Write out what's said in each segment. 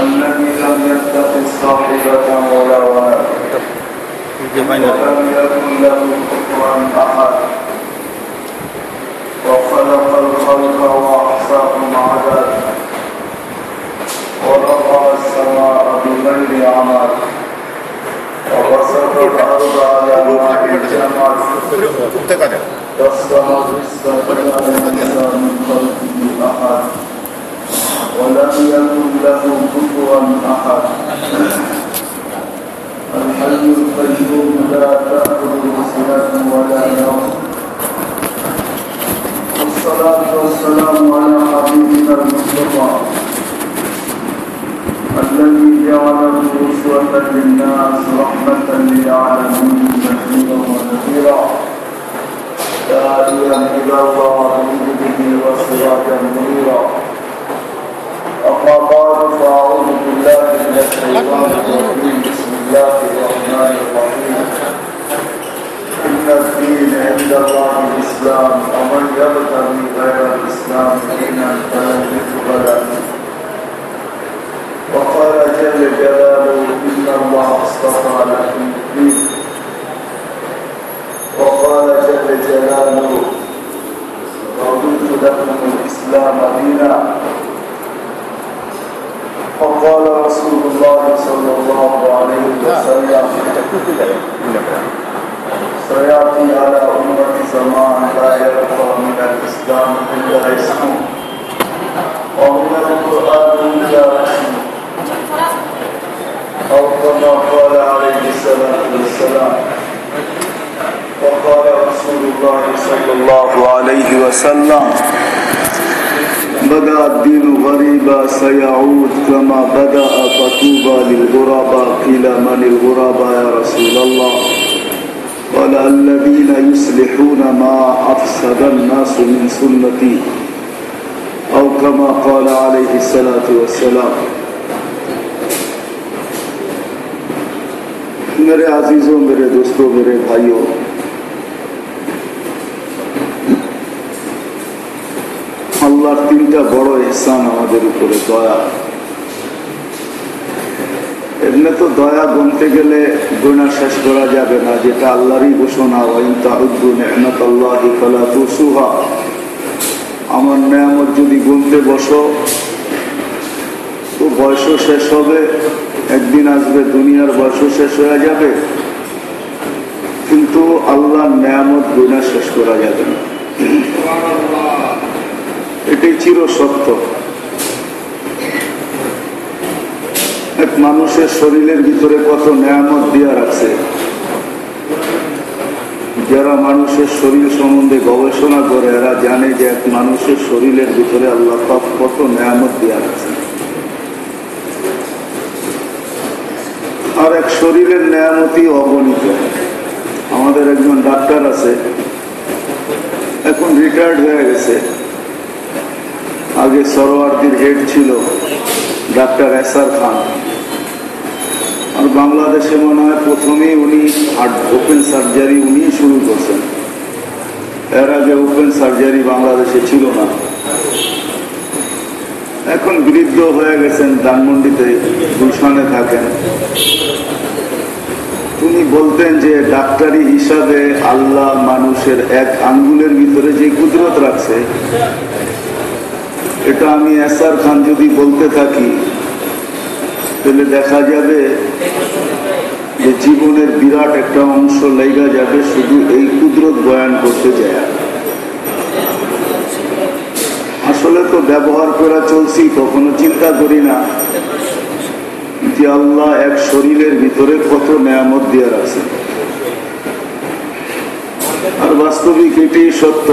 الذي لم يتخذ صاحبة ولا ولد. ولم يكن له كفوا أحد. وخلق الخلق وأحصاهم عدد. ورفع السماء بغير عمل وبسط الأرض على ماء الجمل تصدر بالسماء ليس من خلقه أحد. ولم يكن له كفوا أحد. الحي القيوم لا تأخذه سنة ولا نوم. والصلاة والسلام على حبيبنا المصطفى الذي جعله أسوة للناس رحمة للعالمين بشيرا ونذيرا. داعيا إلى الله بإذنه وسراجا منيرا. أما بعد، فأعوذ بالله من الشيطان الرجيم. بسم الله الرحمن الرحيم. إن الدين عند الله الإسلام، ومن يبتغي غير الإسلام دينا فلن يقبل منه وقال جل جلاله، إن الله اصطفى لكم الدين. وقال جل جلاله رضيت لكم الإسلام دينا وقال رسول الله صلى الله عليه وسلم سيأتي على أمة زمان لا يبقى من الإسلام إلا اسمه ومن القرآن إلا اسمه أو كما قال عليه الصلاة والسلام وقال رسول الله صلى الله عليه وسلم بدا الدين غريبا سيعود كما بدا فطوبى للغرباء قيل من الغرباء يا رسول الله قال الذين يصلحون ما افسد الناس من سنتي او كما قال عليه الصلاه والسلام. میرے عزیزوں، میرے دوستوں، میرے بھائیوں আল্লাহর তিনটা বড় ইহসান আমাদের উপরে দয়া। এমনি তো দয়া গুনতে গেলে গুণা শেষ করা যাবে না, যেটা আল্লাহরই ঘোষণা আমার নেয়ামত যদি গুনতে বসো, তো বয়সও শেষ হবে, একদিন আসবে দুনিয়ার বয়সও শেষ হয়ে যাবে। কিন্তু আল্লাহর নেয়ামত গুণা শেষ করা যাবে না। এটাই চির সত্য। এক মানুষের শরীরের ভিতরে কত নেয়ামত দিয়া রাখছে। যারা মানুষের শরীর সম্বন্ধে গবেষণা করে, এরা জানে যে এক মানুষের শরীরের ভিতরে আল্লাহ কত নেয়ামত দিয়া রাখছে আর এক শরীরের নেয়ামতি অগণিত। আমাদের একজন ডাক্তার আছে, এখন রিটায়ার্ড হয়ে গেছে। আগে সরোয়ার্দির হেড ছিল ডাক্তার এসার খান। আর বাংলাদেশে মনে হয় প্রথমেই উনি ওপেন সার্জারি উনি শুরু করছেন। এর আগে ওপেন সার্জারি বাংলাদেশে ছিল না। এখন বৃদ্ধ হয়ে গেছেন, ধানমন্ডিতে গুলশানে থাকেন। উনি বলতেন যে ডাক্তারি হিসাবে আল্লাহ মানুষের এক আঙ্গুলের ভিতরে যে কুদরত রাখছে এটা আমি এসার খান যদি বলতে থাকি, তাহলে দেখা যাবে যে জীবনের বিরাট একটা অংশ লেগা যাবে শুধু এই কুদরত বয়ান করতে যায়। আসলে তো ব্যবহার করা চলছি কখনো চিন্তা করি না যে আল্লাহ এক শরীরের ভিতরে কত নেয়ামত দিয়ে আছে। আর বাস্তবিক এটি সত্য।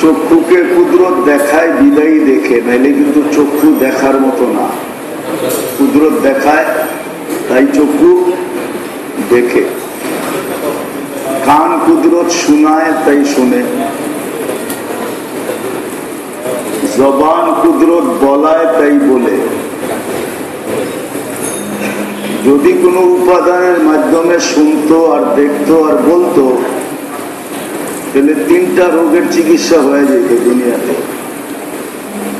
চক্ষুকে কুদরত দেখায় বিদায়ী দেখে, নাইলে কিন্তু চক্ষু দেখার মতো না। কুদরত দেখায়, তাই চক্ষু দেখে। কান কুদরত শোনায়, তাই শুনে। জবান কুদরত বলায়, তাই বলে। যদি কোনো উপাদানের মাধ্যমে শুনতো আর দেখতো আর বলতো তাহলে তিনটা রোগের চিকিৎসা হয়ে যেত দুনিয়াতে।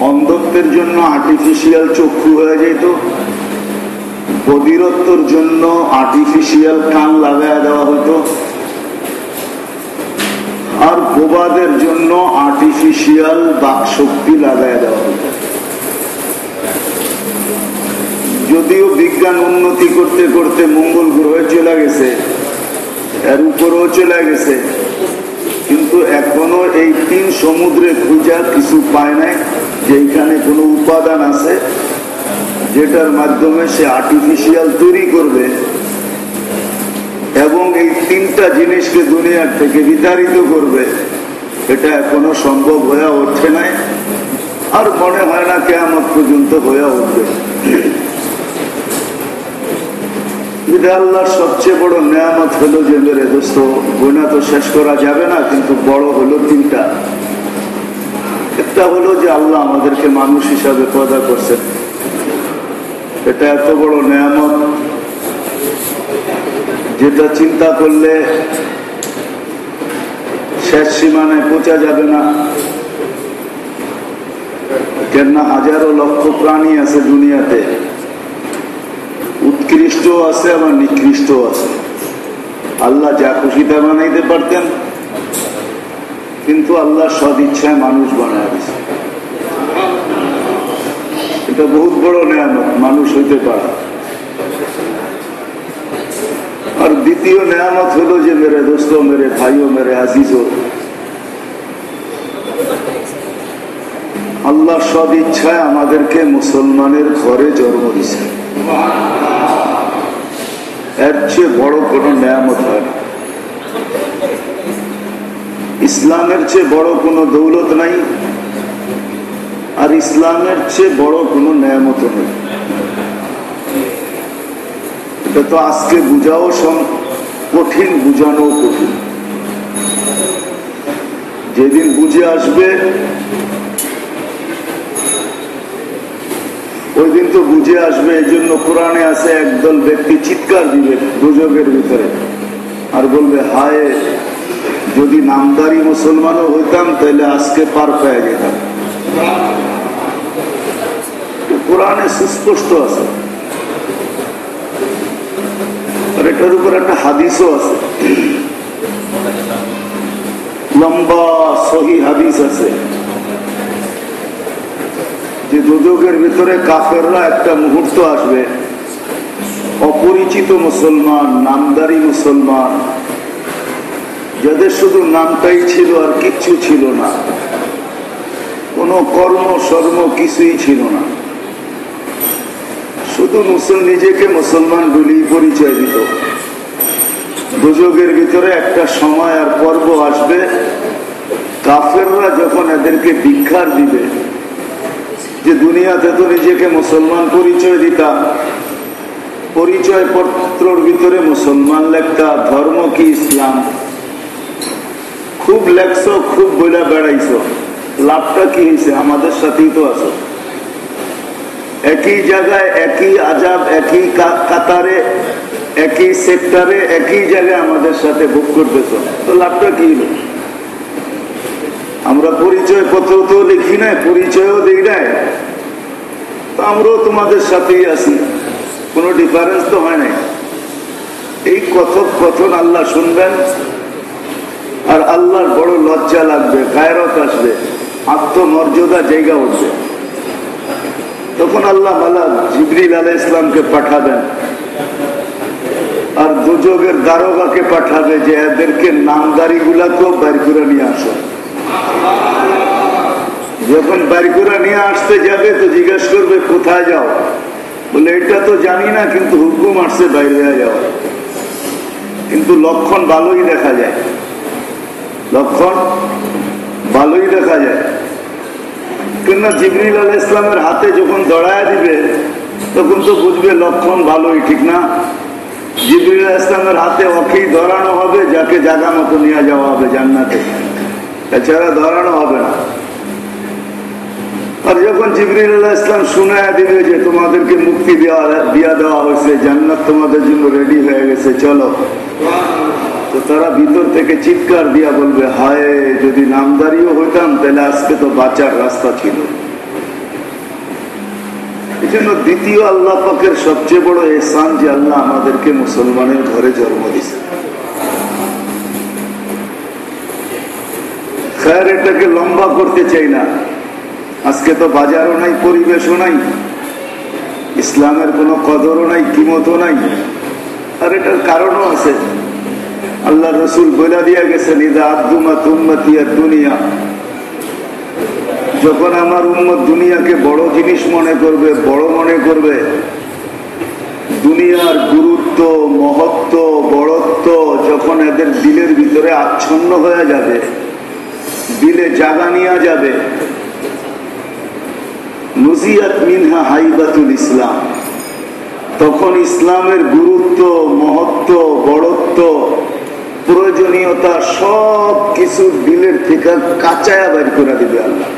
অন্ধত্বের জন্য আর্টিফিশিয়াল চক্ষু হয়ে যেত। বদিরত্বর জন্য আর্টিফিশিয়াল কান লাগায় দেওয়া হতো। আর বোবাদের জন্য আর্টিফিশিয়াল বাক শক্তি দেওয়া হতো। যদিও বিজ্ঞান উন্নতি করতে করতে মঙ্গল গ্রহে চলে গেছে, এর উপরেও চলে গেছে কিন্তু এখনও এই তিন সমুদ্রে খুঁজা কিছু পায় নাই যেখানে কোনো উপাদান আছে, যেটার মাধ্যমে সে আর্টিফিশিয়াল তৈরি করবে। এবং এই তিনটা জিনিসকে দুনিয়ার থেকে বিতাড়িত করবে। এটা এখনও সম্ভব হয়ে উঠছে নাই, আর মনে হয় না কেমন পর্যন্ত হয়ে উঠবে। আল্লাহর সবচেয়ে বড় নেয়ামত হলো যে, মেরে দোস্ত গোনা তো শেষ করা যাবে না, কিন্তু বড় হলো তিনটা। একটা হলো যে, আল্লাহ আমাদেরকে মানুষ হিসাবে পয়দা করছেন এটা এত বড় নেয়ামত যেটা চিন্তা করলে শেষ সীমানায় পৌঁছা যাবে না। কেননা হাজারো লক্ষ প্রাণী আছে দুনিয়াতে। উৎকৃষ্ট আছে, আবার নিকৃষ্ট আছে। আল্লাহ যা খুশি তা বানাইতে পারতেন, কিন্তু আল্লাহ সদ ইচ্ছায় মানুষ বানায় দিচ্ছে এটা বহুত বড় নেয়ামত, মানুষ হইতে পারে। আর দ্বিতীয় নেয়ামত হলো যে, মেরে দোস্ত, মেরে ভাইও, মেরে আজিজ আল্লাহ সদ ইচ্ছায় আমাদেরকে মুসলমানের ঘরে জন্ম দিছে। এর চেয়ে বড় কোন নেয়ামত হয় না। ইসলামের চেয়ে বড় কোনো দৌলত নাই, আর ইসলামের চেয়ে বড় কোনো নিয়ামত নেই। এটা তো আজকে বুঝাও কঠিন বুঝানো কঠিন। যেদিন বুঝে আসবে ওই দিন তো বুঝে আসবে, এই জন্য কোরআনে আছে একদল ব্যক্তি চিৎকার দিবে দুযোগের ভিতরে। আর বলবে, হায়, যদি নামদারি মুসলমানও হইতাম, তাহলে আজকে পার পেয়ে যেতাম। কোরআনে সুস্পষ্ট আছে। আর এটার উপর একটা হাদিসও আছে। লম্বা সহি হাদিস আছে। যে দুদকের ভিতরে কাফেররা একটা মুহূর্ত আসবে। অপরিচিত মুসলমান, নামদারি মুসলমান, যাদের শুধু নামটাই ছিল আর কিচ্ছু ছিল না। কোনো কর্ম সর্ম কিছুই ছিল না। শুধু মুসল, নিজেকে মুসলমান বলেই পরিচয় দিত। দুযোগের ভিতরে একটা সময় আর পর্ব আসবে। কাফেররা যখন এদেরকে ভিক্ষার দিবে যে দুনিয়াতে তো নিজেকে মুসলমান পরিচয় দিতাম পরিচয় পত্রর ভিতরে মুসলমান লেখতা, ধর্ম কি ইসলাম? খুব লেখছ, খুব বইলা বেড়াইছ। লাভটা কি হয়েছে আমাদের সাথেই তো আছো। একই জায়গায় একই আজাব, একই কাতারে, একই সেক্টরে, একই জায়গায় আমাদের সাথে ভোগ করতেছ। তো লাভটা কি হলো আমরা পরিচয় পত্র তো লিখি নাই, পরিচয়ও দিই নাই। তো আমরাও তোমাদের সাথেই আছি, কোনো ডিফারেন্স তো হয় নাই। এই কথক কথন আল্লাহ শুনবেন, আর আল্লাহর বড় লজ্জা লাগবে, গায়রত আসবে, আত্মমর্যাদা জায়গা উঠবে। তখন আল্লাহ মালা জিবরিল আলাহ ইসলামকে পাঠাবেন, আর দুযোগের দারোগাকে পাঠাবে যে এদেরকে নামদারি গুলাকেও বের করে নিয়ে আসো। যখন করে নিয়ে আসতে যাবে তো জিজ্ঞেস করবে, কোথায় যাও? বলে, এটা তো জানি না, কিন্তু হুকুম আসছে বাইরে যাও কিন্তু লক্ষণ ভালোই দেখা যায়। লক্ষণ ভালোই দেখা যায়। কেননা জিবরিল আল ইসলামের হাতে যখন দড়ায় দিবে, তখন তো বুঝবে লক্ষণ ভালোই, ঠিক না? জিবরিল ইসলামের হাতে অকেই ধরানো হবে, যাকে জায়গা মতো নিয়ে যাওয়া হবে জান্নাতে। এছাড়া ধরানো হবে না। আর যখন জিবরিল ইসলাম শুনায় দিবে যে তোমাদেরকে মুক্তি দেওয়া দিয়া দেওয়া হয়েছে, জান্নাত তোমাদের জন্য রেডি হয়ে গেছে, চলো। তো তারা ভিতর থেকে চিৎকার দিয়া বলবে, হায়, যদি নামদারিও হইতাম, তাহলে আজকে তো বাঁচার রাস্তা ছিল। এই জন্য দ্বিতীয় আল্লাহ পাকের সবচেয়ে বড় এসান যে আল্লাহ আমাদেরকে মুসলমানের ঘরে জন্ম দিছে খেয়ার এটাকে লম্বা করতে চাই না। আজকে তো বাজারও নাই, পরিবেশও নাই। ইসলামের কোনো কদরও নাই, কিমতও নাই। আর এটার কারণও আছে। আল্লাহ রসুল বইলা দিয়া গেছেন, ইদা আব্দুমা তুম্মাতিয়া দুনিয়া। যখন আমার উম্মত দুনিয়াকে বড় জিনিস মনে করবে, বড় মনে করবে, দুনিয়ার গুরুত্ব, মহত্ব, বড়ত্ব যখন এদের দিলের ভিতরে আচ্ছন্ন হয়ে যাবে দিলে জাগা নিয়ে যাবে। নজিয়াত মিনহা হাইবাতুল ইসলাম। তখন ইসলামের গুরুত্ব, মহত্ব, বড়ত্ব, প্রয়োজনীয়তা সব কিছু দিলের থেকে কাঁচায়া বের করে দিবে আল্লাহ।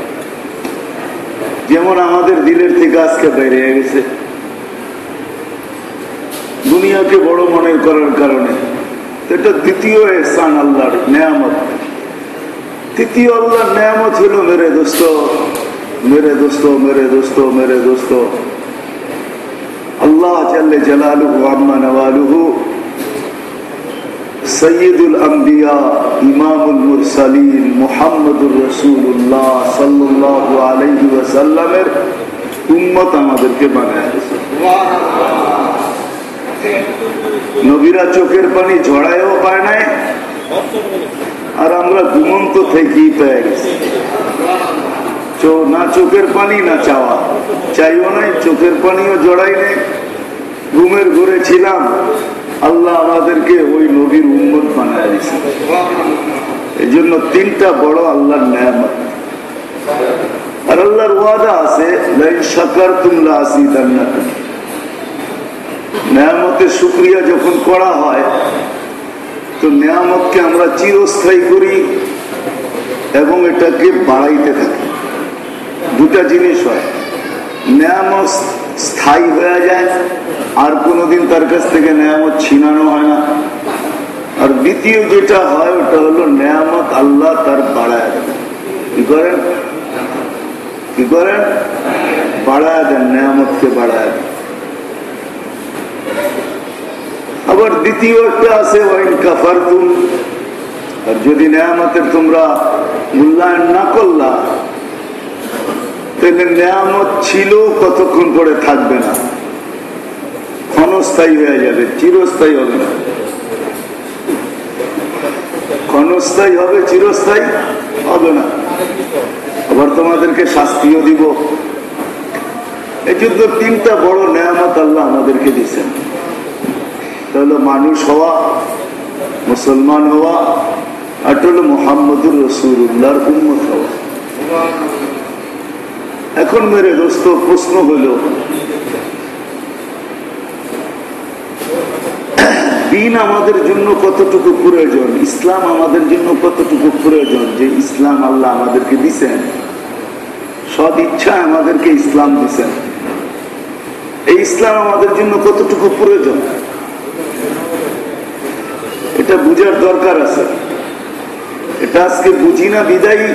যেমন আমাদের দিলের থেকে আজকে বেড়ে গেছে। দুনিয়াকে বড় মনে করার কারণে। এটা দ্বিতীয় এহসান আল্লাহর নেয়ামত। তৃতীয় আল্লাহর নেয়ামত হলো মেরে দোস্ত মেরে দোস্ত মেরে দোস্ত মেরে দোস্ত আল্লাহ জাল্লে জালালুহু আম্মা নওয়ালুহু সৈয়দুল আম্বিয়া ইমামুল মুরসালিন মুহাম্মদুর রসুল্লাহ সাল্লাহ আলহি ওয়াসাল্লামের উম্মত আমাদেরকে বানায় নবীরা চোখের পানি ঝড়ায়ও পায় নাই আর আমরা ঘুমন্ত থেকেই পেয়ে গেছি না চোখের পানি, না চাওয়া। চাইও নাই, চোখের পানিও জড়াই নেই। ঘুমের ঘুরে ছিলাম। আল্লাহ আমাদেরকে ওই নবীর উন্মত বানায় দিয়েছে। এই জন্য তিনটা বড় আল্লাহর নেয়ামত। আর আল্লাহর ওয়াদা আছে সাকার তুমলা আসি নেয়ামতের শুক্রিয়া যখন করা হয় তো নেয়ামতকে আমরা চিরস্থায়ী করি এবং এটাকে বাড়াইতে থাকি। দুটা জিনিস হয়। নেয়ামত স্থায়ী হয়ে যায়, আর কোনোদিন তার কাছ থেকে নেয়ামত ছিনানো হয় না। আর দ্বিতীয় যেটা হয়, ওটা হলো নেয়ামত আল্লাহ তার বাড়ায় দেন। কি করেন? কি করেন? বাড়ায় দেন, নেয়ামতকে বাড়ায় দেন। আবার দ্বিতীয় আছে আর যদি নেয়ামতের তোমরা মূল্যায়ন না করলা, তাহলে নেয়ামত ছিল কতক্ষণ করে থাকবে না? ক্ষণস্থায়ী হয়ে যাবে, চিরস্থায়ী হবে না। ক্ষণস্থায়ী হবে, চিরস্থায়ী হবে না। আবার তোমাদেরকে শাস্তিও দিব। এই জন্য তিনটা বড় নেয়ামত আল্লাহ আমাদেরকে দিচ্ছেন তাহলে মানুষ হওয়া, মুসলমান হওয়া, আর হলো মোহাম্মদুর উন্মত হওয়া। এখন মেরে দোস্ত, প্রশ্ন হইল দিন আমাদের জন্য কতটুকু প্রয়োজন? ইসলাম আমাদের জন্য কতটুকু প্রয়োজন? যে ইসলাম আল্লাহ আমাদেরকে দিছেন সদ ইচ্ছা আমাদেরকে ইসলাম দিছেন। এই ইসলাম আমাদের জন্য কতটুকু প্রয়োজন? এটা বুঝার দরকার আছে। এটা আজকে বুঝি না, বিদায়ী।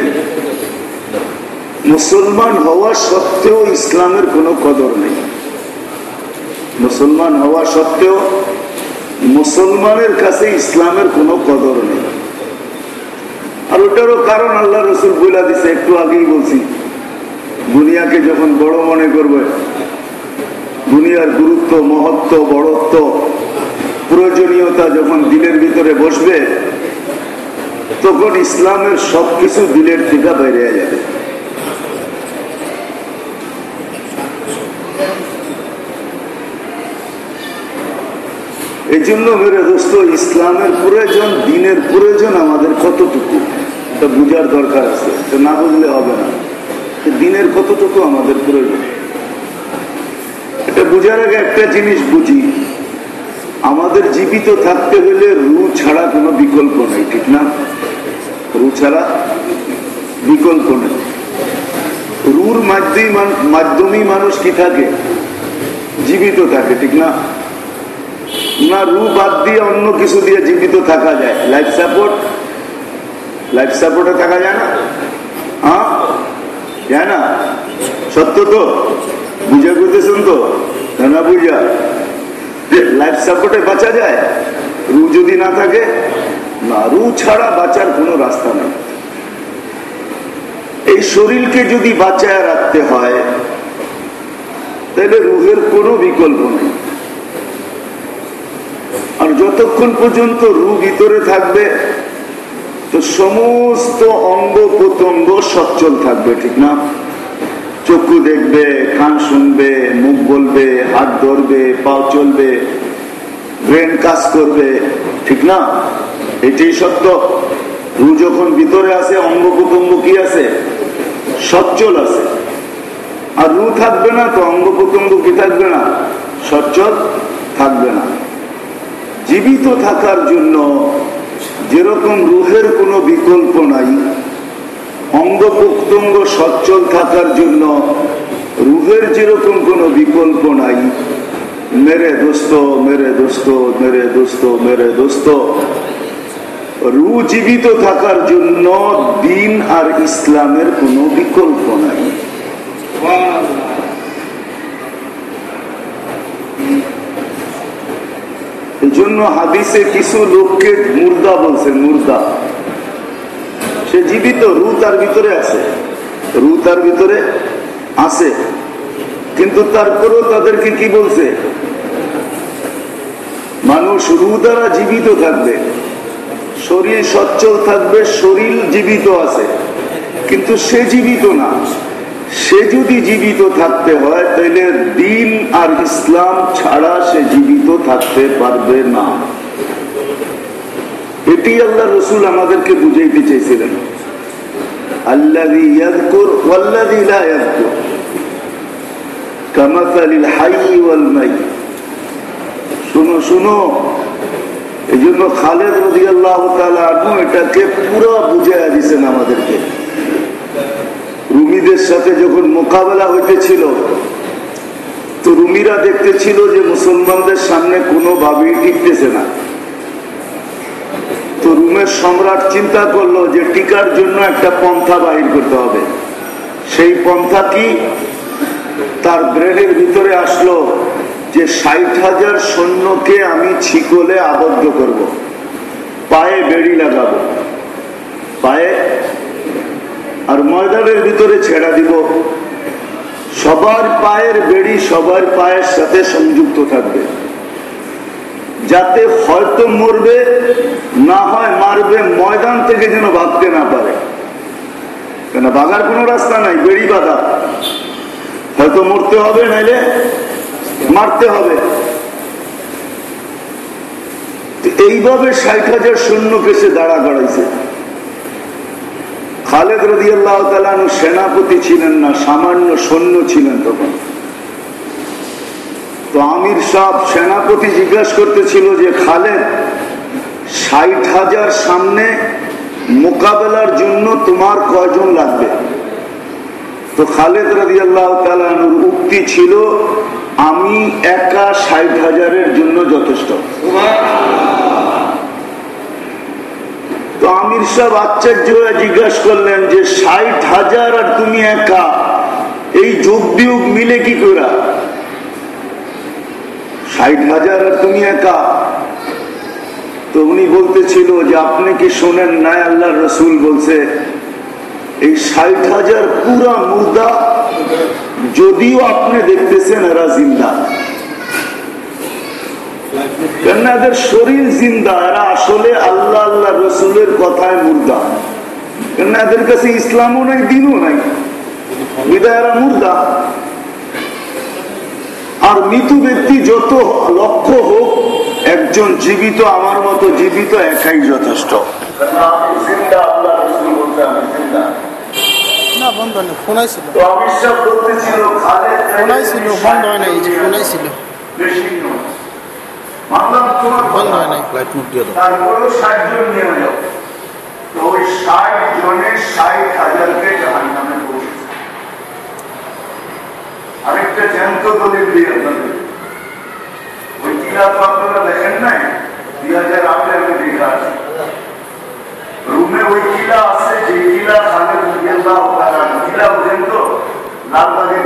মুসলমান হওয়া সত্ত্বেও ইসলামের কোনো কদর নেই। মুসলমান হওয়া সত্ত্বেও মুসলমানের কাছে ইসলামের কোনো কদর নেই। আর ওটারও কারণ আল্লাহ রসুল বইলা দিছে, একটু আগেই বলছি। দুনিয়াকে যখন বড় মনে করবে, দুনিয়ার গুরুত্ব, মহত্ব, বড়ত্ব প্রয়োজনীয়তা যখন দিলের ভিতরে বসবে, তখন ইসলামের সবকিছু দিলের থেকে বাইরে যাবে। এই জন্য মেরে দোস্ত, ইসলামের প্রয়োজন, দিনের প্রয়োজন আমাদের কতটুকু? এটা বুঝার দরকার আছে না বুঝলে হবে না। দিনের কতটুকু আমাদের প্রয়োজন? এটা বুঝার আগে একটা জিনিস বুঝি। আমাদের জীবিত থাকতে হলে রু ছাড়া কোনো বিকল্প নেই, ঠিক না? রু ছাড়া বিকল্প নেই। রুর মাধ্যমেই মানুষ কি থাকে? জীবিত থাকে, ঠিক না? না, রু বাদ দিয়ে অন্য কিছু দিয়ে জীবিত থাকা যায়। লাইফ সাপোর্ট লাইফ সাপোর্টে থাকা যায় না? হ্যাঁ? যায় না? সত্য তো? বুঝা করতেছেন তো না বুঝা? লাইফ সাপোর্টে বাঁচা যায়? রু যদি না থাকে, না, রু ছাড়া বাঁচার কোনো রাস্তা নেই। এই শরীরকে যদি বাঁচায় রাখতে হয়, তাহলে রুহের কোনো বিকল্প নেই। আর যতক্ষণ পর্যন্ত রু ভিতরে থাকবে, তো সমস্ত অঙ্গ প্রত্যঙ্গ সচ্ছল থাকবে, ঠিক না? চক্ষু দেখবে, কান শুনবে, মুখ বলবে, হাত ধরবে, পাও চলবে ব্রেন কাজ করবে, ঠিক না? এটাই সত্য। রু যখন ভিতরে আছে, অঙ্গ প্রত্যঙ্গ কি আছে? সচ্ছল আছে। আর রু থাকবে না তো অঙ্গ প্রত্যঙ্গ কি থাকবে না? সচ্ছল থাকবে না। জীবিত থাকার জন্য যেরকম রুহের কোনো বিকল্প নাই অঙ্গ প্রত্যঙ্গ সচ্ছল থাকার জন্য রুহের যেরকম কোনো বিকল্প নাই। মেরে দোস্ত মেরে দোস্ত মেরে দোস্ত মেরে দোস্ত। রু জীবিত থাকার জন্য দিন আর ইসলামের কোনো বিকল্প নাই। এই জন্য হাদিসে কিছু লোককে মুর্দা বলছে মুর্দা। সে জীবিত রু তার ভিতরে আছে। রু তার ভিতরে আছে। কিন্তু তারপরেও তাদেরকে কি বলছে? মানুষ রু দ্বারা জীবিত থাকবে। শরীর সচ্ছল থাকবে, শরীর জীবিত আছে। কিন্তু সে জীবিত না। সে যদি জীবিত থাকতে হয়, তাহলে দিন আর ইসলাম ছাড়া সে জীবিত থাকতে পারবে না। এটি আল্লাহ রসুল আমাদেরকে বুঝাইতে চেয়েছিলেন। শুনো শুনো। এই জন্য খালেদ আল্লাহ এটাকে পুরো বুঝাইয়া দিচ্ছেন আমাদেরকে। রুমিদের সাথে যখন মোকাবেলা হইতেছিল, তো রুমিরা দেখতেছিল যে মুসলমানদের সামনে কোনো কোনোভাবেই টিকতেছে না। তো রুমের সম্রাট চিন্তা করল যে টিকার জন্য একটা পন্থা বাহির করতে হবে। সেই পন্থা কি? তার ব্রেনের ভিতরে আসলো যে ষাট হাজার সৈন্যকে আমি ছিকলে আবদ্ধ করব। পায়ে বেড়ি লাগাবো। পায়ে আর ময়দানের ভিতরে ছেড়া দিব। সবার পায়ের বেড়ি সবার পায়ের সাথে সংযুক্ত থাকবে। যাতে হয়তো মরবে, না হয় মারবে, ময়দান থেকে যেন ভাবতে না পারে। কেন বাগার কোনো রাস্তা নাই, বেড়ি বাঁধা। হয়তো মরতে হবে, নাইলে মারতে হবে। এইভাবে ষাট হাজার সৈন্যকে সে দাঁড়া করাইছে খালেদ রদি আল্লাহ তালানু সেনাপতি ছিলেন না, সামান্য সৈন্য ছিলেন তখন। তো আমির সাহ সেনাপতি জিজ্ঞাসা করতেছিল যে, খালেদ, ষাট হাজার সামনে মোকাবেলার জন্য তোমার কয়জন লাগবে? তো খালেদ রাজি আল্লাহ তালানুর উক্তি ছিল, আমি একা ষাট হাজারের জন্য যথেষ্ট। তো আমির সাহেব আশ্চর্য জিজ্ঞাসা করলেন যে, ষাট হাজার আর তুমি একা, এই যোগ বিয়োগ মিলে কি করা? ষাট হাজার আর তুমি একা। তো উনি বলতেছিল যে, আপনি কি শোনেন নাই আল্লাহ রসুল? বলছে, এই ষাট হাজার পুরা মুর্দা। যদিও আপনি দেখতেছেন এরা জিন্দা। কেন এদের শরীর জিন্দা, এরা আসলে আল্লাহ আল্লাহ রসুলের কথায় মুর্দা। কেন এদের কাছে ইসলামও নাই, দিনও নাই। এরা মুর্দা। আর মৃত ব্যক্তি যত লক্ষ্য হোক একজন জীবিত আমার মতো জীবিত একাই যথেষ্ট। হয় হয় ষাট জনের ষাট হাজারকে জাহান নামে আরেকটা জ্যান্ত দলিল দিয়ে আপনাদের। ওই কিলা তো আপনারা দেখেন নাই? দুই হাজার আটে আমি আছে। রুমে ওই কিলা আছে যে কিলা খালেদ রাদিয়াল্লাহু কিলা বুঝেন তো? লালবাগের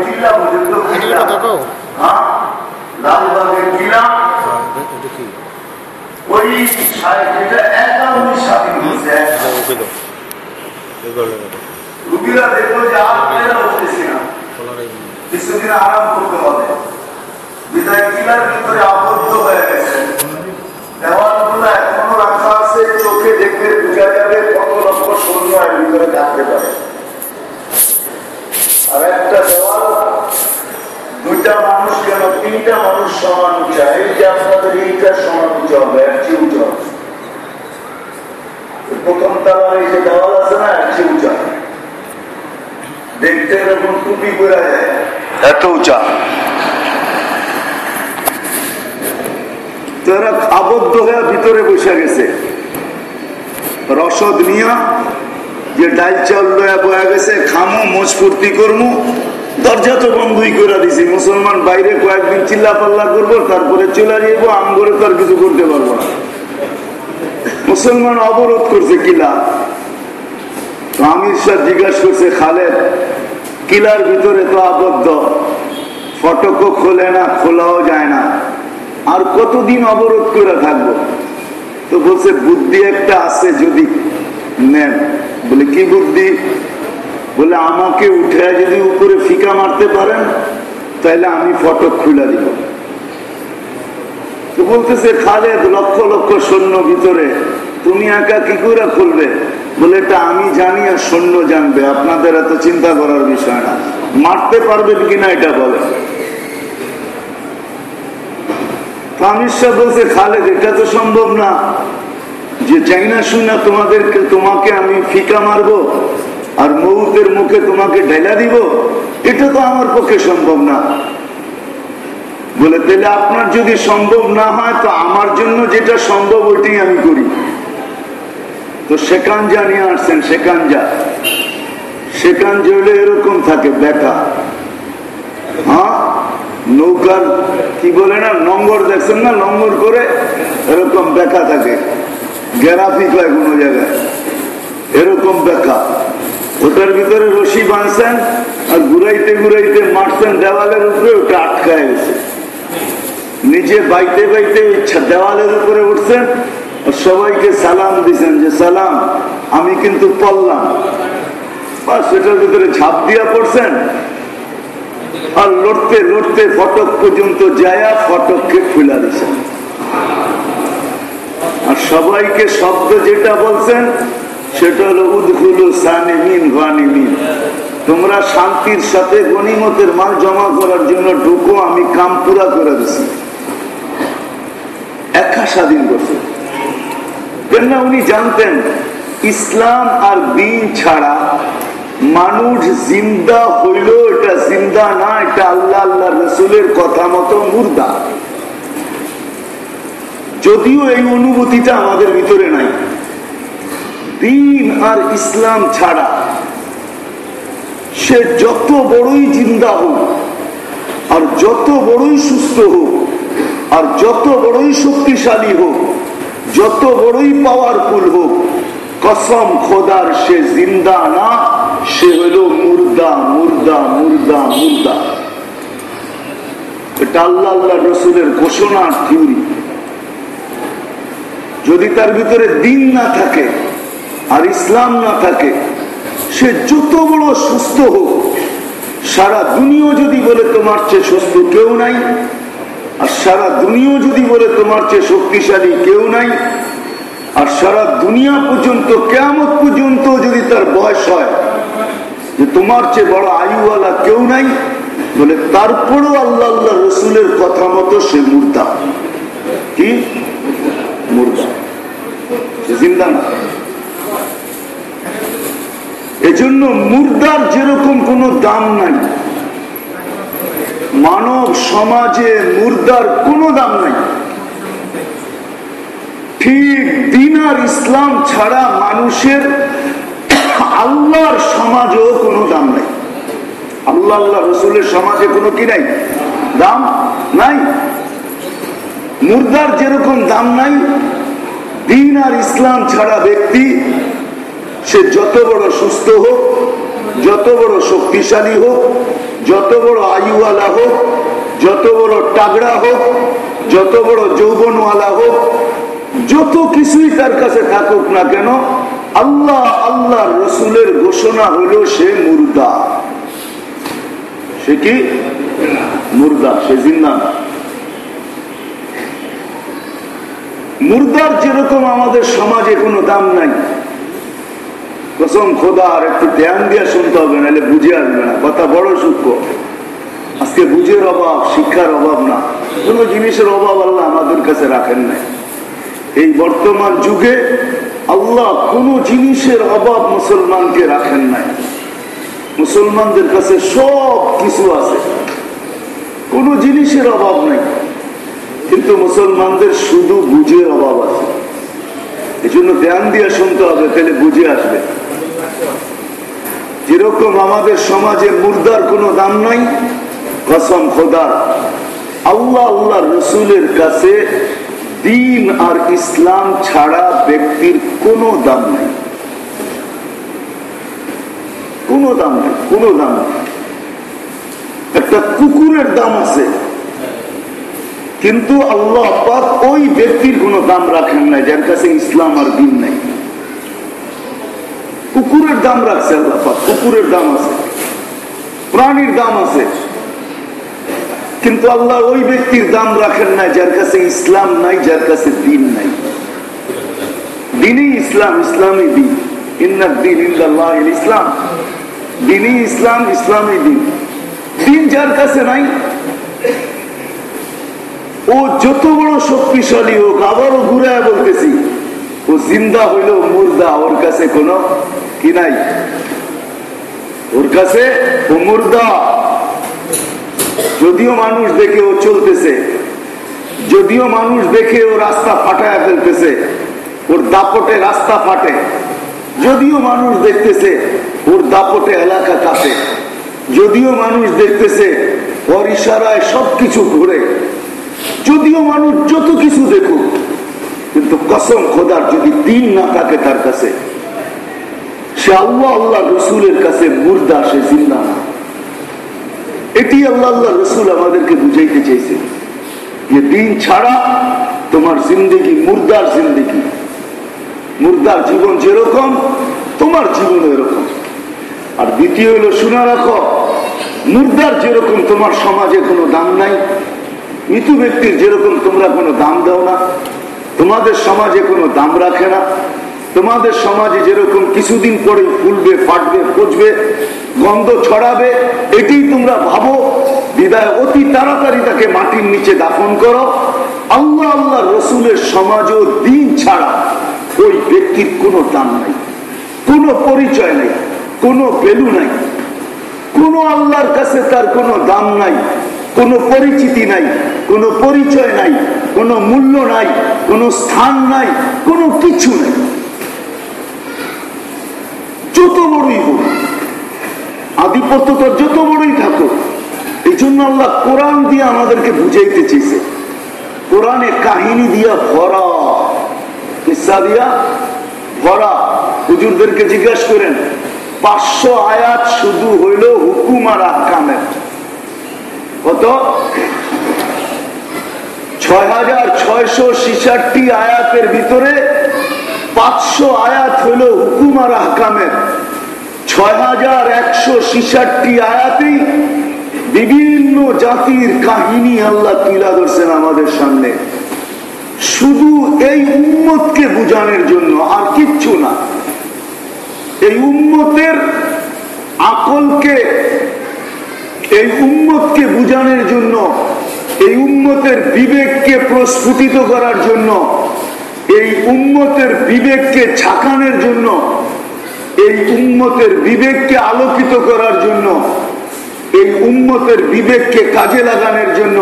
হ্যাঁ? লালবাগের কিল্লা হ্যাঁ এটা- এটা কি ওই স্বাধীন হয়েছে লাগাও। রুগীরা দেখল যে আর পেরে উঠতেছি কিছুদিন আরাম করতে হবে। বিদায় কিলার ভিতরে আবদ্ধ হয়ে গেছে। দেওয়ালগুলো এখনও রাখা আছে, চোখে যাবে কত লক্ষ সৈন্য এর ভিতরে থাকতে পারে। আর একটা দেওয়াল দুইটা মানুষ কেন? তিনটা মানুষ সমান উঁচা এই যে আপনাদের এইটা সমান উঁচা হবে এক উঁচা প্রথম তালার এই যে দেওয়াল আছে না এক চেয়ে উঁচা দেখতে এরকম টুপি পরা যায়। এত উঁচা। তারা আবদ্ধ হয়ে ভিতরে বসে গেছে রসদ নিয়া যে ডাল চাল লয়া বয়া গেছে খামো মোজ ফুর্তি করমু দরজা তো বন্ধই করে দিছি। মুসলমান বাইরে কয়েকদিন চিল্লা পাল্লা করব তারপরে চলে যাব আম করে তো আর কিছু করতে পারব না। মুসলমান অবরোধ করছে কিলা? আমির শাহ জিজ্ঞাসা করছে, খালেদ, কিলার ভিতরে তো আবদ্ধ? ফটকও খোলে না, খোলাও যায় না। আর কতদিন অবরোধ করে থাকব? তো বলছে, বুদ্ধি একটা আছে যদি নেন। বলে, কি বুদ্ধি? বলে, আমাকে উঠে যদি উপরে ফিকা মারতে পারেন তাহলে আমি ফটক খুলে দিব। তো বলতেছে, খালেদ, লক্ষ লক্ষ সৈন্য ভিতরে তুমি একা কি করে খুলবে? বলে, এটা আমি জানি আর সৈন্য জানবে। আপনাদের এত চিন্তা করার বিষয় না। মারতে পারবেন কিনা এটা বলে। বলছে, খালেদ, এটা তো সম্ভব না। যে তোমাদেরকে, তোমাকে আমি ফিকা মারবো আর মৌতের মুখে তোমাকে ঢেলা দিব, এটা তো আমার পক্ষে সম্ভব না। বলে, তাহলে আপনার যদি সম্ভব না হয়, তো আমার জন্য যেটা সম্ভব, ওইটাই আমি করি। তো যা নিয়ে আসছেন যা। সেখান জলে এরকম থাকে বেকা হ্যাঁ? নৌকার, কি বলে না, নম্বর দেখছেন না? নম্বর করে এরকম বেকা থাকে। গ্যারাফি হয় কোনো জায়গায়। এরকম বেকা। ওটার ভিতরে রশি বাঁধছেন আর ঘুরাইতে ঘুরাইতে মারছেন দেওয়ালের উপরে, ওটা আটকায় গেছে। নিজে বাইতে বাইতে দেওয়ালের উপরে উঠছেন সবাইকে সালাম দিছেন যে, সালাম, আমি কিন্তু পড়লাম। বা সেটার ভিতরে ঝাঁপ দিয়া পড়ছেন। আর লড়তে লড়তে ফটক পর্যন্ত যায়া ফটককে খুলা দিছেন। আর সবাইকে শব্দ যেটা বলছেন, সেটা হলো ভানিমিন তোমরা শান্তির সাথে গণিমতের মাল জমা করার জন্য ঢুকো, আমি কাম পুরা করে দিছি। একা স্বাধীন করছে কেননা উনি জানতেন ইসলাম আর দিন ছাড়া মানুষ জিন্দা হইল এটা জিন্দা না এটা আল্লাহ আল্লাহ রসুলের কথা মতো মুর্দা যদিও এই অনুভূতিটা আমাদের ভিতরে নাই। দিন আর ইসলাম ছাড়া সে যত বড়ই জিন্দা হোক, আর যত বড়ই সুস্থ হোক, আর যত বড়ই শক্তিশালী হোক যত বড়ই পাওয়ারফুল হোক, কসম খোদার সে জিন্দা না, সে হইল মুর্দা মুর্দা মুর্দা মুর্দা। এটা আল্লাহ আল্লাহ রসুলের ঘোষণা থিউরি যদি তার ভিতরে দিন না থাকে আর ইসলাম না থাকে, সে যত বড় সুস্থ হোক, সারা দুনিয়া যদি বলে তোমার চেয়ে সুস্থ কেউ নাই আর সারা দুনিয়া যদি বলে তোমার চেয়ে শক্তিশালী কেউ নাই, আর সারা দুনিয়া পর্যন্ত কেমত পর্যন্ত যদি তার বয়স হয় যে তোমার চেয়ে বড় আয়ুওয়ালা কেউ নাই, বলে তারপরও আল্লাহ আল্লাহ রসুলের কথা মতো সে মুর্দা। কি? মুর্দা। সে জিন্দা না। এজন্য মুর্দার যেরকম কোনো দাম নাই মানব সমাজে মুর্দার কোনো দাম নাই। ঠিক দিন আর ইসলাম ছাড়া মানুষের আল্লাহর সমাজেও কোনো দাম নাই। আল্লাহ আল্লাহ রসুলের সমাজে কোনো কি নাই? দাম নাই। মুর্দার যেরকম দাম নাই, দিন আর ইসলাম ছাড়া ব্যক্তি সে যত বড় সুস্থ হোক যত বড় শক্তিশালী হোক, যত বড় আয়ুওয়ালা হোক, যত বড় টাগড়া হোক, যত বড় যৌবনওয়ালা হোক, যত কিছুই তার কাছে থাকুক না কেন, আল্লাহ আল্লাহ রসুলের ঘোষণা হইল সে মুর্দা। সে কি? মুর্দা, সে জিন্দা মুর্দার যেরকম আমাদের সমাজে কোনো দাম নাই। কসম খোদা, আর একটু ধ্যান দিয়ে শুনতে হবে, নাহলে বুঝে আসবে না। কথা বড় সূক্ষ্ম। আজকে বুঝের অভাব, শিক্ষার অভাব না। কোন জিনিসের অভাব আল্লাহ আমাদের কাছে রাখেন নাই। এই বর্তমান যুগে আল্লাহ কোন জিনিসের অভাব মুসলমানকে রাখেন নাই। মুসলমানদের কাছে সব কিছু আছে। কোন জিনিসের অভাব নাই। কিন্তু মুসলমানদের শুধু বুঝের অভাব আছে। এই জন্য ধ্যান দিয়ে শুনতে হবে, তাহলে বুঝে আসবে। যেরকম আমাদের সমাজে মুর্দার কোনো দাম নাই, কসম আল্লাহ আল্লাহ রসুলের কাছে দিন আর ইসলাম ছাড়া ব্যক্তির কোনো দাম নাই। কোনো দাম নেই, কোনো দাম নেই। একটা কুকুরের দাম আছে। কিন্তু আল্লাহ পাক ওই ব্যক্তির কোনো দাম রাখেন না যার কাছে ইসলাম আর দিন নাই। কুকুরের দাম রাখছে আল্লাহ কুকুরের দাম আছে, প্রাণীর দাম আছে। কিন্তু আল্লাহ ওই ব্যক্তির দাম রাখেন না যার কাছে ইসলাম নাই, যার কাছে দিন নাই। দিনই ইসলাম ইসলামী দিন। ইন্নার দিন ইন্দাল্লাহ ইসলাম। দিনই ইসলাম ইসলামী দিন। দিন যার কাছে নাই ও যত বড় শক্তিশালী হোক, আবারও ঘুরে বলতেছি, ও জিন্দা হইল মুর্দা, ওর কাছে কোন কি নাই? ওর কাছে ও মুর্দা। যদিও মানুষ দেখে ও চলতেছে, যদিও মানুষ দেখে ও রাস্তা ফাটায় ফেলতেছে, ওর দাপটে রাস্তা ফাটে, যদিও মানুষ দেখতেছে ওর দাপটে এলাকা কাঁপে, যদিও মানুষ দেখতেছে ওর ইশারায় সবকিছু ঘুরে যদিও মানুষ যত কিছু দেখুক, কিন্তু কসম খোদার যদি দিন না থাকে তার কাছে, সে আল্লাহ আল্লাহ রসুলের কাছে মুর্দা, সে জিন্দা না। এটি আল্লাহ আল্লাহ রসুল আমাদেরকে বুঝাইতে চেয়েছে যে দিন ছাড়া তোমার জিন্দগি মুর্দার জিন্দগি। মুর্দার জীবন যেরকম, তোমার জীবন এরকম। আর দ্বিতীয় হলো, শোনা রাখো, মুর্দার যেরকম তোমার সমাজে কোনো দাম নাই মৃত্যু ব্যক্তির যেরকম তোমরা কোনো দাম দাও না, তোমাদের সমাজে কোনো দাম রাখে না, তোমাদের সমাজে যেরকম কিছুদিন পরে ফুলবে, ফাটবে পচবে গন্ধ ছড়াবে এটি তোমরা ভাবো। বিদায়, অতি তাড়াতাড়ি তাকে মাটির নিচে দাফন করো। আল্লাহ আল্লাহ রসুলের সমাজ ও দিন ছাড়া ওই ব্যক্তির কোনো দাম নাই, কোনো পরিচয় নেই, কোনো ভ্যালু নাই, কোনো আল্লাহর কাছে তার কোনো দাম নাই। কোনো পরিচিতি নাই, কোনো পরিচয় নাই, কোনো মূল্য নাই, কোনো স্থান নাই, কোনো কিছু নাই। যত বড়ই হোক, আধিপত্য তো যত বড়ই থাকুক, এই জন্য আল্লাহ কোরআন দিয়ে আমাদেরকে বুঝাইতে চেয়েছে কোরআনে কাহিনী দিয়া ভরা। কিসা দিয়া? ভরা। হুজুরদেরকে জিজ্ঞাসা করেন, পাঁচশো আয়াত শুধু হইল হুকুম আর আহকামের কত? ছয় হাজার ছয়শো ছিষাটটি আয়াতের ভিতরে পাঁচশো আয়াত হইল হুকুম আর আহকামের। ছয় হাজার একশো ছিষাটটি আয়াতেই বিভিন্ন জাতির কাহিনী আল্লাহ তুলা ধরছেন আমাদের সামনে। শুধু এই উম্মতকে বুঝানোর জন্য আর কিচ্ছু না। এই উম্মতের আকলকে এই উম্মতকে বুঝানোর জন্য, এই উম্মতের বিবেককে প্রস্ফুটিত করার জন্য, এই উম্মতের বিবেককে ছাকানোর জন্য, এই উম্মতের বিবেককে আলোকিত করার জন্য, এই উম্মতের বিবেককে কাজে লাগানোর জন্য,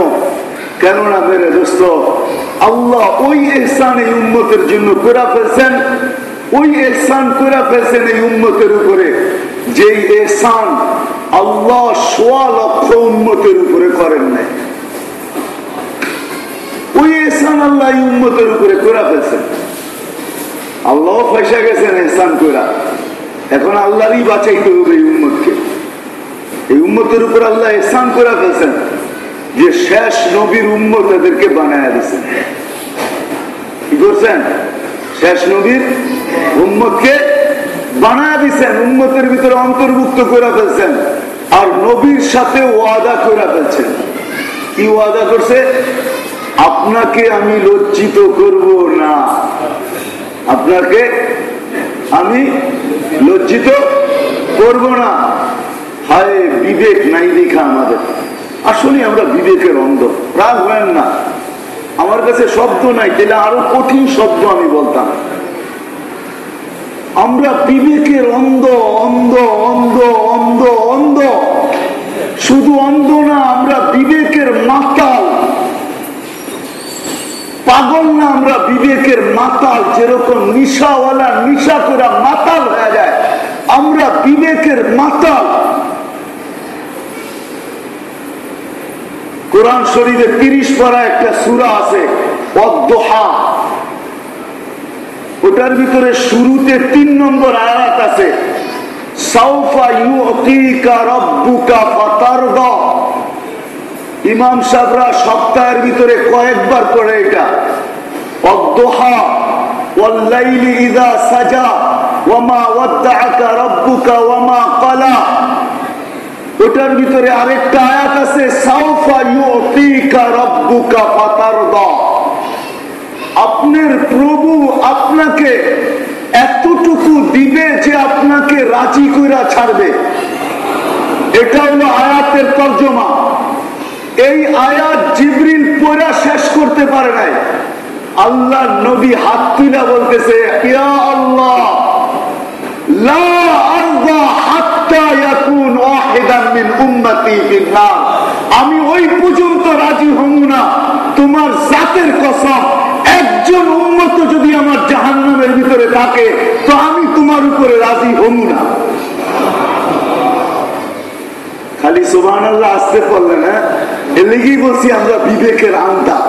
কেননা মেরে দোস্ত, আল্লাহ ওই এহসান এই উম্মতের জন্য করে ফেলছেন। ওই এহসান করে ফেলছেন এই উম্মতের উপরে। যেই এহসান আল্লাহ সোয়া লক্ষ উন্মতের উপরে করেন নাই। ওই এহসান আল্লাহ উন্মতের উপরে করে ফেলছেন। আল্লাহ পয়সা গেছেন এহসান করা এখন আল্লাহরই বাঁচাইতে হবে এই উন্মতকে এই উম্মতের উপর আল্লাহ এসান করে ফেলছেন যে শেষ নবীর উম্মত এদেরকে বানায় দিচ্ছেন কি করছেন? শেষ নবীর উম্মতকে বানায় দিচ্ছেন উম্মতের ভিতরে অন্তর্ভুক্ত করে ফেলছেন আর নবীর সাথে ওয়াদা করে ফেলছেন। কি ওয়াদা করছে? আপনাকে আমি লজ্জিত করব না। আপনাকে আমি লজ্জিত করব না। হায়, বিবেক নাই দেখা আমাদের। আসলে আমরা বিবেকের অন্ধ, রাগ হয় না। আমার কাছে শব্দ নাই, তাহলে আরও কঠিন শব্দ আমি বলতাম। আমরা বিবেকের অন্ধ অন্ধ অন্ধ অন্ধ অন্ধ। শুধু অন্ধ না, আমরা বিবেকের মাতাল। পাগল না, আমরা বিবেকের মাতাল, যেরকম নিশাওয়ালা নিশা করে মাতাল হয়ে যায়। আমরা বিবেকের মাতাল। কোরআন শরীরে তিরিশ পারা একটা সুরা আছে ওটার ভিতরে শুরুতে তিন নম্বর আয়াত আছে ইমাম সাহরা সপ্তাহের ভিতরে কয়েকবার পড়ে এটা অদ্দোহা সাজা ওয়ামা ওয়াদ্দাআকা রাব্বুকা ওয়ামা ক্বালা। ওটার ভিতরে আরেকটা আয়াত আছে আপনার প্রভু আপনাকে এতটুকু দিবে যে আপনাকে রাজি কইরা ছাড়বে। এটা হলো আয়াতের তর্জমা। এই আয়াত জিবরিল পড়া শেষ করতে পারে নাই। আল্লাহ নবী হাত তুলা বলতেছে আল্লাহ, লা আমি ওই পর্যন্ত রাজি হব না। তোমার জাতের কসম, একজন উন্মত যদি আমার জাহান্নামের ভিতরে থাকে, তো আমি তোমার উপরে রাজি হব না। খালি সুবান আল্লাহ আসতে পারলেন হ্যাঁ? এ লেগেই বলছি আমরা বিবেকের আন্দা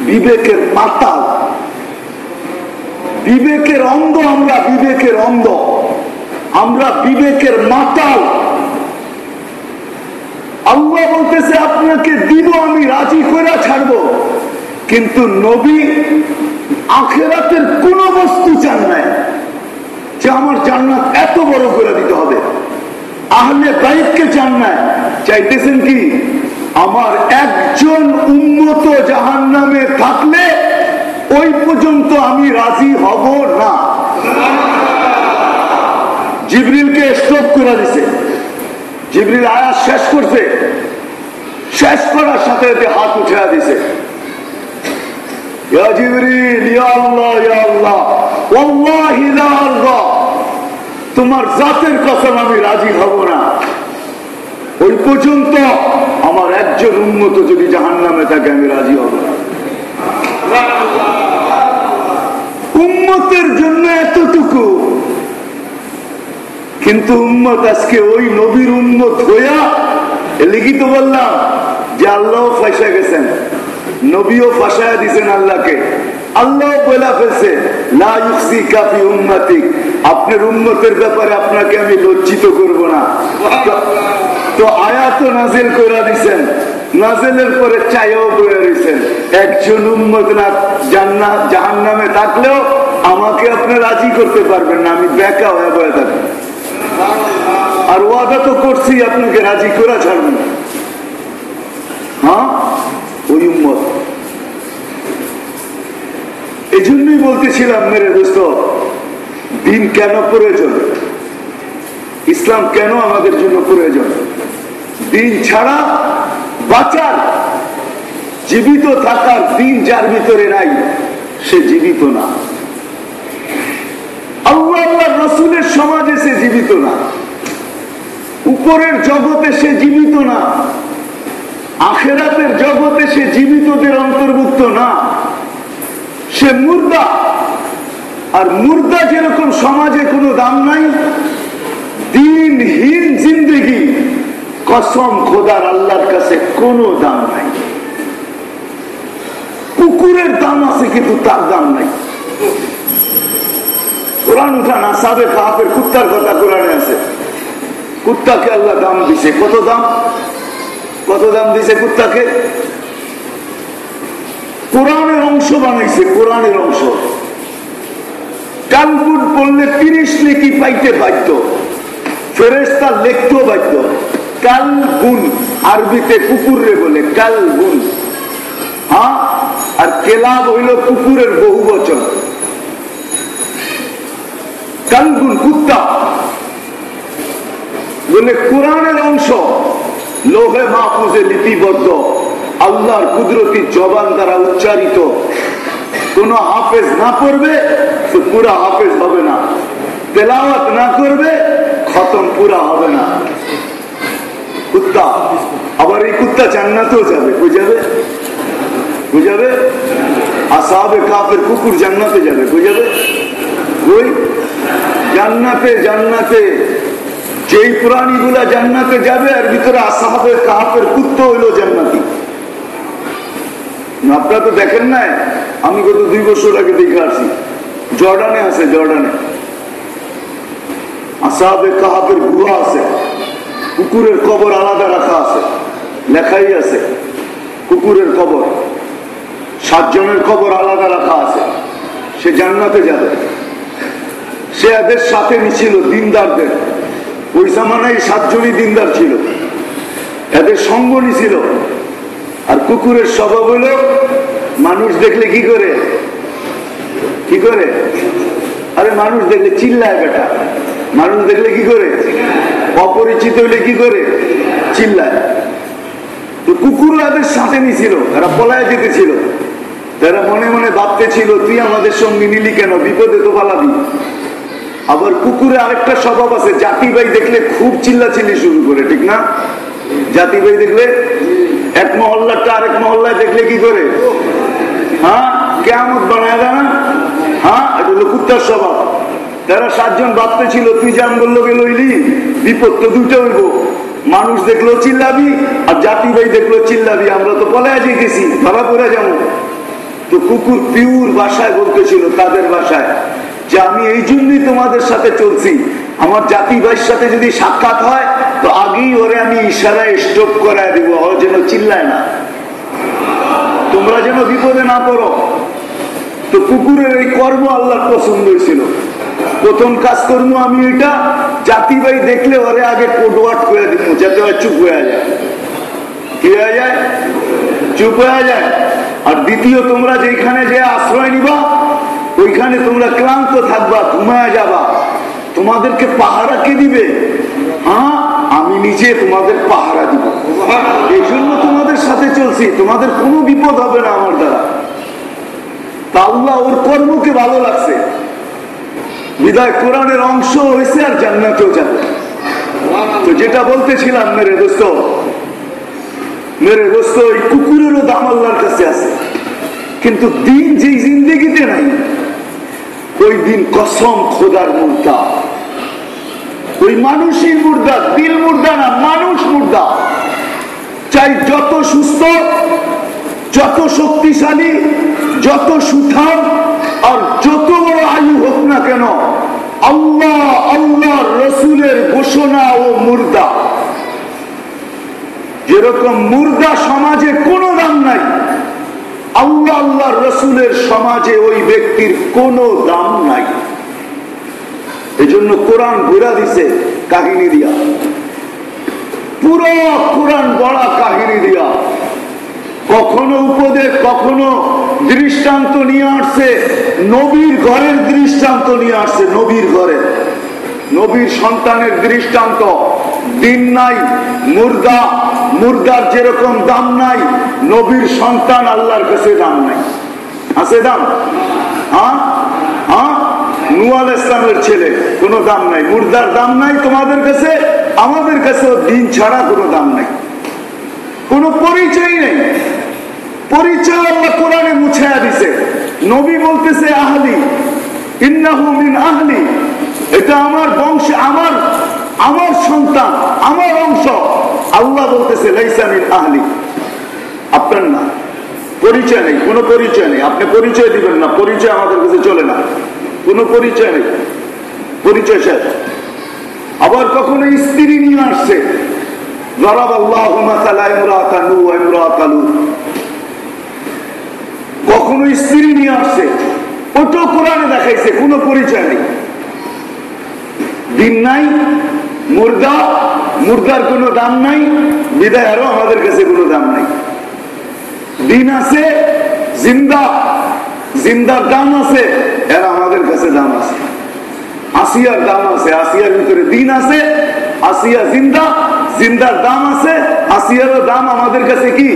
বিবেকের মাতাল। বিবেকের অন্ধ, আমরা বিবেকের অন্ধ। আমরা বিবেকের মাতাল। আল্লাহ বলতেছে, আপনাকে দিব, আমি রাজি করে ছাড়বো। কিন্তু নবী আখেরাতের কোন বস্তু চান নাই যে আমার জান্নাত এত বড় করে দিতে হবে। আহলে বাইককে চান নাই। চাইতেছেন কি, আমার একজন উন্নত জাহান নামে থাকলে ওই পর্যন্ত আমি রাজি হব না। জিবরিলকে স্টপ করে দিছে। জিবরিল আয়াত শেষ করছে। শেষ করার সাথে হাত উঠে দিছে। তোমার জাতের কসম আমি রাজি হব না। ওই পর্যন্ত আমার একজন উন্মত যদি জাহান নামে থাকে, আমি রাজি হব না। উম্মতের জন্য এতটুকু কিন্তু উম্মত আজকে ওই নবীর উম্মত হইয়া লিখিত বললাম যে আল্লাহ ফাঁসা গেছেন, নবীও ফাঁসায় দিছেন আল্লাহকে। আল্লাহ বলা আপনার ব্যাপারে আপনাকে আমি না। তো পরে একজন উন্মত জান্নাত জাহান নামে থাকলেও আমাকে আপনি রাজি করতে পারবেন না, আমি বেকা হয়ে বয়ে থাকব। আর ওয়াদা তো করছি, আপনাকে রাজি করে ছাড়বেন হ্যাঁ? ওই উম্মত। এই জন্যই বলতেছিলাম, মেরে দোস্ত, দিন কেন প্রয়োজন? ইসলাম কেন আমাদের জন্য প্রয়োজন? দিন ছাড়া বাঁচার, জীবিত থাকার দিন যার ভিতরে নাই, সে জীবিত না আল্লাহ আল্লাহ রসুলের সমাজে সে জীবিত না। উপরের জগতে সে জীবিত না। আখেরাতের জগতে সে জীবিতদের অন্তর্ভুক্ত না। সে মুর্দা। আর মুর্দা যেরকম সমাজে কোনো দাম নাই, দিনহীন জিন্দগি, কসম খোদার আল্লাহর কাছে কোনো দাম নাই। কুকুরের দাম আছে, কিন্তু তার দাম নাই। কোরআন উঠা না সাবে কাপের কুত্তার কথা কোরআনে আছে। কুত্তাকে আল্লাহ দাম দিছে। কত দাম? কত দাম দিছে কুত্তাকে? কোরআনের অংশ বানাইছে কোরআনের অংশ। কালগুন পড়লে তিরিশ নেকি পাইতে বাধ্য। ফেরেস্তা লেখতেও বাধ্য। কাল গুণ আরবিতে কুকুরে বলে কাল গুণ হ্যাঁ? আর কেলাব হইল কুকুরের বহু বচন কালগুন কুত্তা। বলে, কোরআনের অংশ লোহে মাহফুজে লিপিবদ্ধ। আল্লাহর কুদরতি জবান দ্বারা উচ্চারিত। কোন হাফেজ না করবে তো পুরা হাফেজ হবে না। তেলাওয়াত না করবে, খতম পুরা হবে না। কুত্তা, আবার এই কুত্তা জান্নাতেও যাবে, বুঝাবে? বুঝাবে? আসাবে কাপের কুকুর জান্নাতে যাবে, বুঝাবে? ওই জান্নাতে জান্নাতে। যেই প্রাণী গুলা জান্নাতে যাবে আর ভিতরে আসাহাবের কাহাপের কুত্ত হইল জান্নাতি। আপনারা তো দেখেন নাই? আমি গত দুই বছর আগে দেখে আসি জর্ডানে আছে, জর্ডানে। আসাহাবে কাহাপের গুহা আছে। কুকুরের কবর আলাদা রাখা আছে। লেখাই আছে, কুকুরের কবর। সাতজনের কবর আলাদা রাখা আছে। সে জান্নাতে যাবে। সে এদের সাথে নিছিল দিনদারদের। ওই জামানায় সাতজনই দিনদার ছিল। এদের সঙ্গ নিছিল। আর কুকুরের স্বভাব হলো, মানুষ দেখলে কি করে? কি করে? আরে মানুষ দেখলে চিল্লায় বেটা। মানুষ দেখলে কি করে? অপরিচিত হলে কি করে? চিল্লায়। তো কুকুর এদের সাথে নিছিল এরা পলায় যেতেছিল তারা মনে মনে ভাবতে ছিল, তুই আমাদের সঙ্গে নিলি কেন? বিপদে তো পালাবি। আবার কুকুরে আরেকটা স্বভাব আছে, জাতি ভাই দেখলে খুব চিল্লাচিল্লি শুরু করে, ঠিক না? জাতি ভাই দেখলে এক মহল্লাটা আরেক মহল্লায় দেখলে কি করে? হ্যাঁ? কেমন বানায় না? হ্যাঁ? এটা হলো কুত্তার স্বভাব। তারা সাতজন ভাবতে ছিল, তুই জান বলল গেল বিপদ তো দুটো হইব। মানুষ দেখল চিল্লাবি, আর জাতি ভাই দেখল চিল্লাবি, আমরা তো পলায় যেতেছি ধরা পড়ে যাব। তো কুকুর পিউর বাসায় বলতেছিল, তাদের বাসায়। যে আমি এই জন্যই তোমাদের সাথে চলছি। আমার জাতি ভাইয়ের সাথে যদি সাক্ষাৎ হয়, তো আগেই ওরে আমি ইশারায় স্টপ করায় দিব। ও যেন চিল্লায় না। তোমরা যেন বিপদে না পড়ো। তো কুকুরের এই কর্ম আল্লাহ পছন্দ হয়েছিল। প্রথম কাজ কর্ম আমি এটা, জাতি ভাই দেখলে ওরে আগে কোডওয়াট করে দিব, যাতে ওরা চুপ হয়ে যায়। কি হয়ে যায়? চুপ হয়ে যায়। আর দ্বিতীয়, তোমরা যেখানে যে আশ্রয় নিবা ওইখানে তোমরা ক্লান্ত থাকবা, ঘুমায় যাবা। তোমাদেরকে পাহারা কে দিবে? হ্যাঁ? আমি নিজে তোমাদের পাহারা দিব। এই জন্য তোমাদের সাথে চলছি। তোমাদের কোনো বিপদ হবে না আমার দ্বারা। আল্লাহ ওর কর্মকে ভালো লাগছে। বিদায় কোরআনের অংশ হয়েছে আর জান্নাতেও যাবে। তো যেটা বলতেছিলাম, মেরে দোস্ত মেরে দোস্ত, ওই কুকুরেরও দাম আল্লাহর কাছে আছে। কিন্তু দিন যেই জিন্দগিতে নাই, ওই দিন কসম খোদার মুর্দা। ওই মানুষই মুর্দা, দিল মুর্দা না, মানুষ মুর্দা। চাই যত সুস্থ, যত শক্তিশালী, যত সুঠাম, আর যত বড় আয়ু হোক না কেন, আল্লাহ আল্লাহ রসুলের ঘোষণা ও মুর্দা। যেরকম মুর্দা সমাজে কোনো দাম নাই আল্লাহ আল্লাহ রসুলের সমাজে ওই ব্যক্তির কোনো দাম নাই। এজন্য কোরআন ঘুরা দিছে কাহিনী দিয়া। পুরো কোরআন বড়া কাহিনী দিয়া। কখনো উপদেশ, কখনো দৃষ্টান্ত নিয়ে আসছে, নবীর ঘরের দৃষ্টান্ত নিয়ে আসছে, নবীর ঘরে। নবীর সন্তানের দৃষ্টান্ত। দিন নাই মুর্দা মুর্দার যেরকম দাম নাই, নবীর সন্তান আল্লাহর কাছে দাম নাই। আছে দাম? হ্যাঁ? হ্যাঁ? নুয়াল ইসলামের ছেলে, কোনো দাম নাই। মুর্দার দাম নাই তোমাদের কাছে, আমাদের কাছেও দিন ছাড়া কোনো দাম নাই। কোনো পরিচয় নেই। পরিচয় আল্লাহ কোরআনে মুছায়া দিছে। নবী বলতেছে আহলি, ইন্নাহু মিন আহলি। এটা আমার বংশ, আমার আমার সন্তান, আমার অংশ। আল্লাহ বলতেছে আহলি। আপনার না। পরিচয় নেই, কোনো পরিচয় নেই। আপনি পরিচয় দিবেন না, পরিচয় আমাদের কাছে চলে না। কোনো পরিচয় নেই। পরিচয় শেষ। আবার কখনো স্ত্রী নিয়ে আসছে। কখনো স্ত্রী নিয়ে আসছে। ওটাও কোরআনে দেখাইছে, কোনো পরিচয় নেই। দিন নাই, মুর্দা, মুর্দার কোনো দাম নাই বিদায় আরও আমাদের কাছে কোনো দাম নাই। দিন আছে, জিন্দা, জিন্দার দাম আছে, এর আমাদের কাছে দাম আছে। আসিয়ার দাম আছে, আসিয়ার ভিতরে দিন আছে, আসিয়া জিন্দা, জিন্দার দাম আছে, আসিয়ারও দাম আমাদের কাছে কি?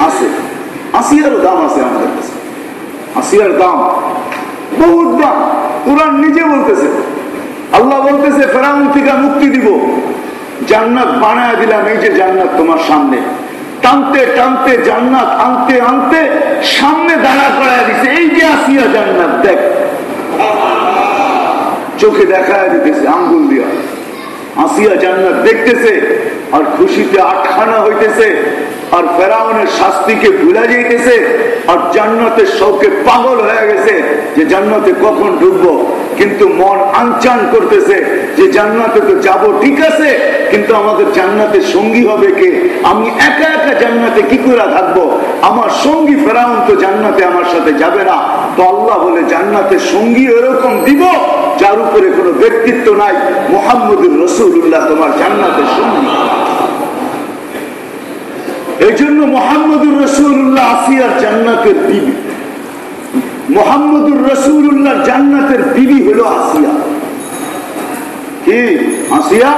আছে। আসিয়ারও দাম আছে আমাদের কাছে। আসিয়ার দাম, বহুত দাম। কোরআন নিজে বলতেছে। আল্লাহ বলতেছে, ফেরাউন থেকে মুক্তি দিব। জান্নাত বানায় দিলাম, এই যে জান্নাত তোমার সামনে। টানতে টানতে জান্নাত আনতে আনতে সামনে দাঁড়া করায় দিছে, এই যে আসিয়া জান্নাত, দেখ। চোখে দেখা দিতেছে, আঙ্গুল দিয়া। আসিয়া জান্নাত দেখতেছে, আর খুশিতে আটখানা হইতেছে। আর ফেরাউনের শাস্তিকে ভুলে যাইতেছে, আর জান্নাতের শৌকে পাগল হয়ে গেছে যে জান্নাতে কখন ঢুকবো। কিন্তু মন আনচান করতেছে যে জান্নাতে তো যাব ঠিক আছে, কিন্তু আমাদের জান্নাতের সঙ্গী হবে কে? আমি একা একা জান্নাতে কি করে থাকব? আমার সঙ্গী ফেরাউন তো জান্নাতে আমার সাথে যাবে না। তো আল্লাহ বলে, জান্নাতের সঙ্গী এরকম দিব যার উপরে কোনো ব্যক্তিত্ব নাই। মোহাম্মদুর রসুল্লাহ তোমার জান্নাতের সঙ্গী। এই জন্য মোহাম্মদুর রসুল্লাহ আসিয়ার জান্নাতের বিবি। মোহাম্মদুর রসুল্লাহ জান্নাতের বিবি হলো আসিয়া। কি? আসিয়া?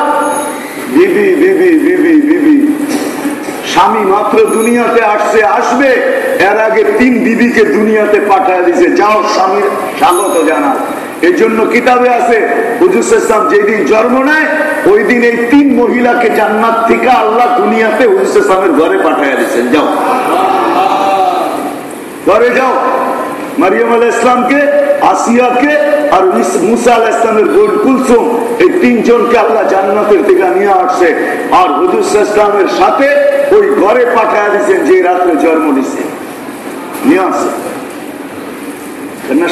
বিবি বিবি বিবি বিবি। স্বামী মাত্র দুনিয়াতে আসছে, আসবে। এর আগে তিন বিবিকে দুনিয়াতে পাঠায় দিছে। যাও স্বামীর স্বাগত জানা এই জন্য কিতাবে আছে, হুজুর যেদিন জন্ম নেয় ওই দিন এই তিন মহিলাকে জান্নাত থেকে আল্লাহ দুনিয়াতে হুজুর ঘরে পাঠায় দিচ্ছেন যাও। ঘরে যাও। মারিয়াম আল ইসলামকে আসিয়াকে আর মুসা আল ইসলামের বোন কুলসুম, এই তিনজনকে আল্লাহ জান্নাতের থেকে নিয়ে আসছে। আর হুজুর ইসলামের সাথে ওই ঘরে পাঠায় দিচ্ছেন যে রাত্রে জন্ম নিছে। নিয়ে আসছে।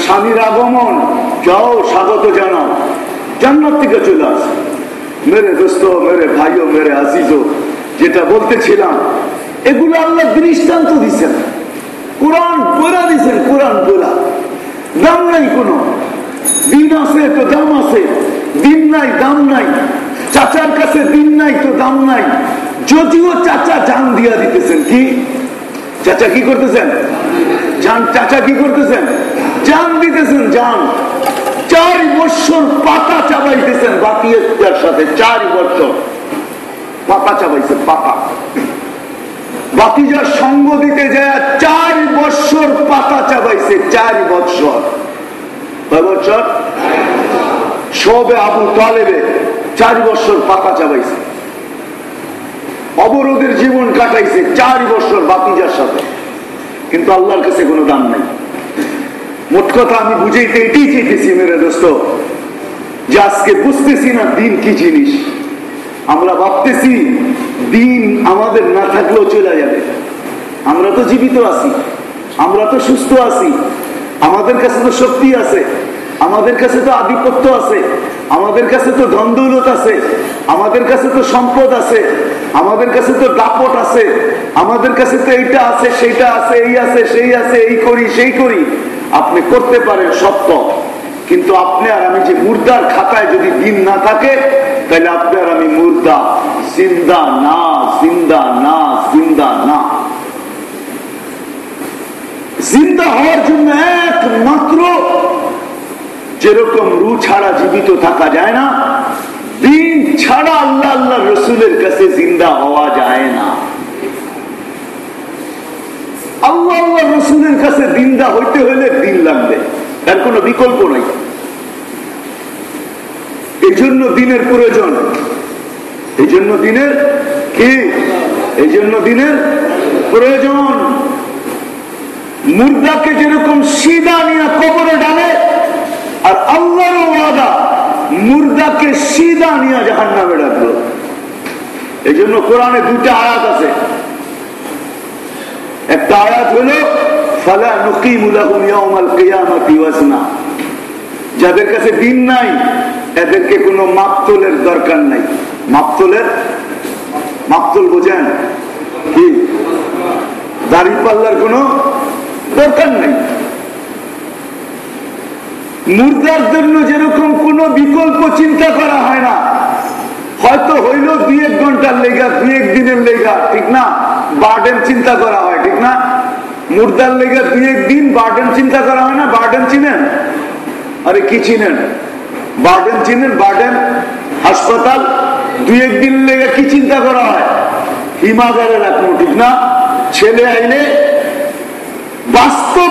স্বামীর আগমন, যাও স্বাগত জানাও। জান্নাত থেকে চলে আসে। মেরে দোস্ত, মেরে ভাইও, মেরে আজিজও, যেটা বলতেছিলাম, এগুলো আল্লাহ দৃষ্টান্ত দিচ্ছেন কোরআন বইরা দিচ্ছেন কোরআন বইরা দাম নাই কোনো। দিন আছে তো দাম আছে, দিন নাই দাম নাই। চাচার কাছে দিন নাই তো দাম নাই। যদিও চাচা জান দিয়া দিতেছেন, কি? চাচা কি করতেছেন? জান চাচা কি করতেছেন? জান দিতেছেন, জান। চার বছর পাতা চাবাইতেছেন, বাকি সাথে চার বছর পাতা পাতা। সঙ্গ দিতে যায়, চার বছর পাতা চাবাইছে, চার কয় বছর সবে আবু তালেবে চার বছর পাতা চাবাইছে। অবরোধের জীবন কাটাইছে, চার বছর বাতিজার সাথে। কিন্তু আল্লাহর কাছে কোনো দাম নাই। মোট কথা আমি বুঝাইতে এটাই চেয়েছি মেরে দোস্ত, যে আজকে বুঝতেছি না দিন কি জিনিস। আমরা ভাবতেছি দিন আমাদের না থাকলেও চলে যাবে। আমরা তো জীবিত আছি, আমরা তো সুস্থ আছি, আমাদের কাছে তো শক্তি আছে। আমাদের কাছে তো আধিপত্য আছে, আমাদের কাছে তো ধন্দৌলত আছে, আমাদের কাছে তো সম্পদ আছে, আমাদের কাছে তো দাপট আছে, আমাদের কাছে তো এইটা আছে, সেইটা আছে, এই আছে, সেই আছে, এই করি, সেই করি। আপনি করতে পারেন সত্য কিন্তু আপনি আর আমি যে মুর্দার খাতায় যদি দিন না থাকে, তাহলে আপনি আর আমি মুর্দা, জিন্দা না জিন্দা না জিন্দা না। জিন্দা হওয়ার জন্য একমাত্র যেরকম রু ছাড়া জীবিত থাকা যায় না, দিন ছাড়া আল্লাহ আল্লাহ রসুলের কাছে জিন্দা হওয়া যায় না। আল্লাহ আল্লাহ রসুলের কাছে দিনদা হইতে হইলে দিন লাগবে, তার কোনো বিকল্প নাই। এই জন্য দিনের প্রয়োজন। এই জন্য দিনের কি? এই জন্য দিনের প্রয়োজন। মুর্দাকে যেরকম সিদা নিয়ে কবরে ডালে আর আল্লাহর ওয়াদা, মুর্দাকে সিদা নিয়ে জাহান নামে ডাকলো এই জন্য কোরআনে দুটা আয়াত আছে। একটা আয়াত হলো যাদের কাছে দিন নাই, এদেরকে কোনো মাপতলের দরকার নাই। মাপতলের? মাপতল বোঝেন? কি? দাড়ি পাল্লার কোনো দরকার নেই। মুর্দার জন্য যেরকম কোনো বিকল্প চিন্তা করা হয় না। হয়তো হইল দুই এক ঘণ্টার লেগা দুই এক দিনের লেগা, ঠিক না? বার্ডেন চিন্তা করা হয়, ঠিক না? মুর্দার লেগা দুই এক দিন বার্ডেন চিন্তা করা হয় না? বার্ডেন চিনেন? আরে কি চিনেন? বার্ডেন চিনেন? বার্ডেন হাসপাতাল দুই এক দিন লেগে কি চিন্তা করা হয়? হিমাগারে রাখব ঠিক না? ছেলে আইলে বাস্তব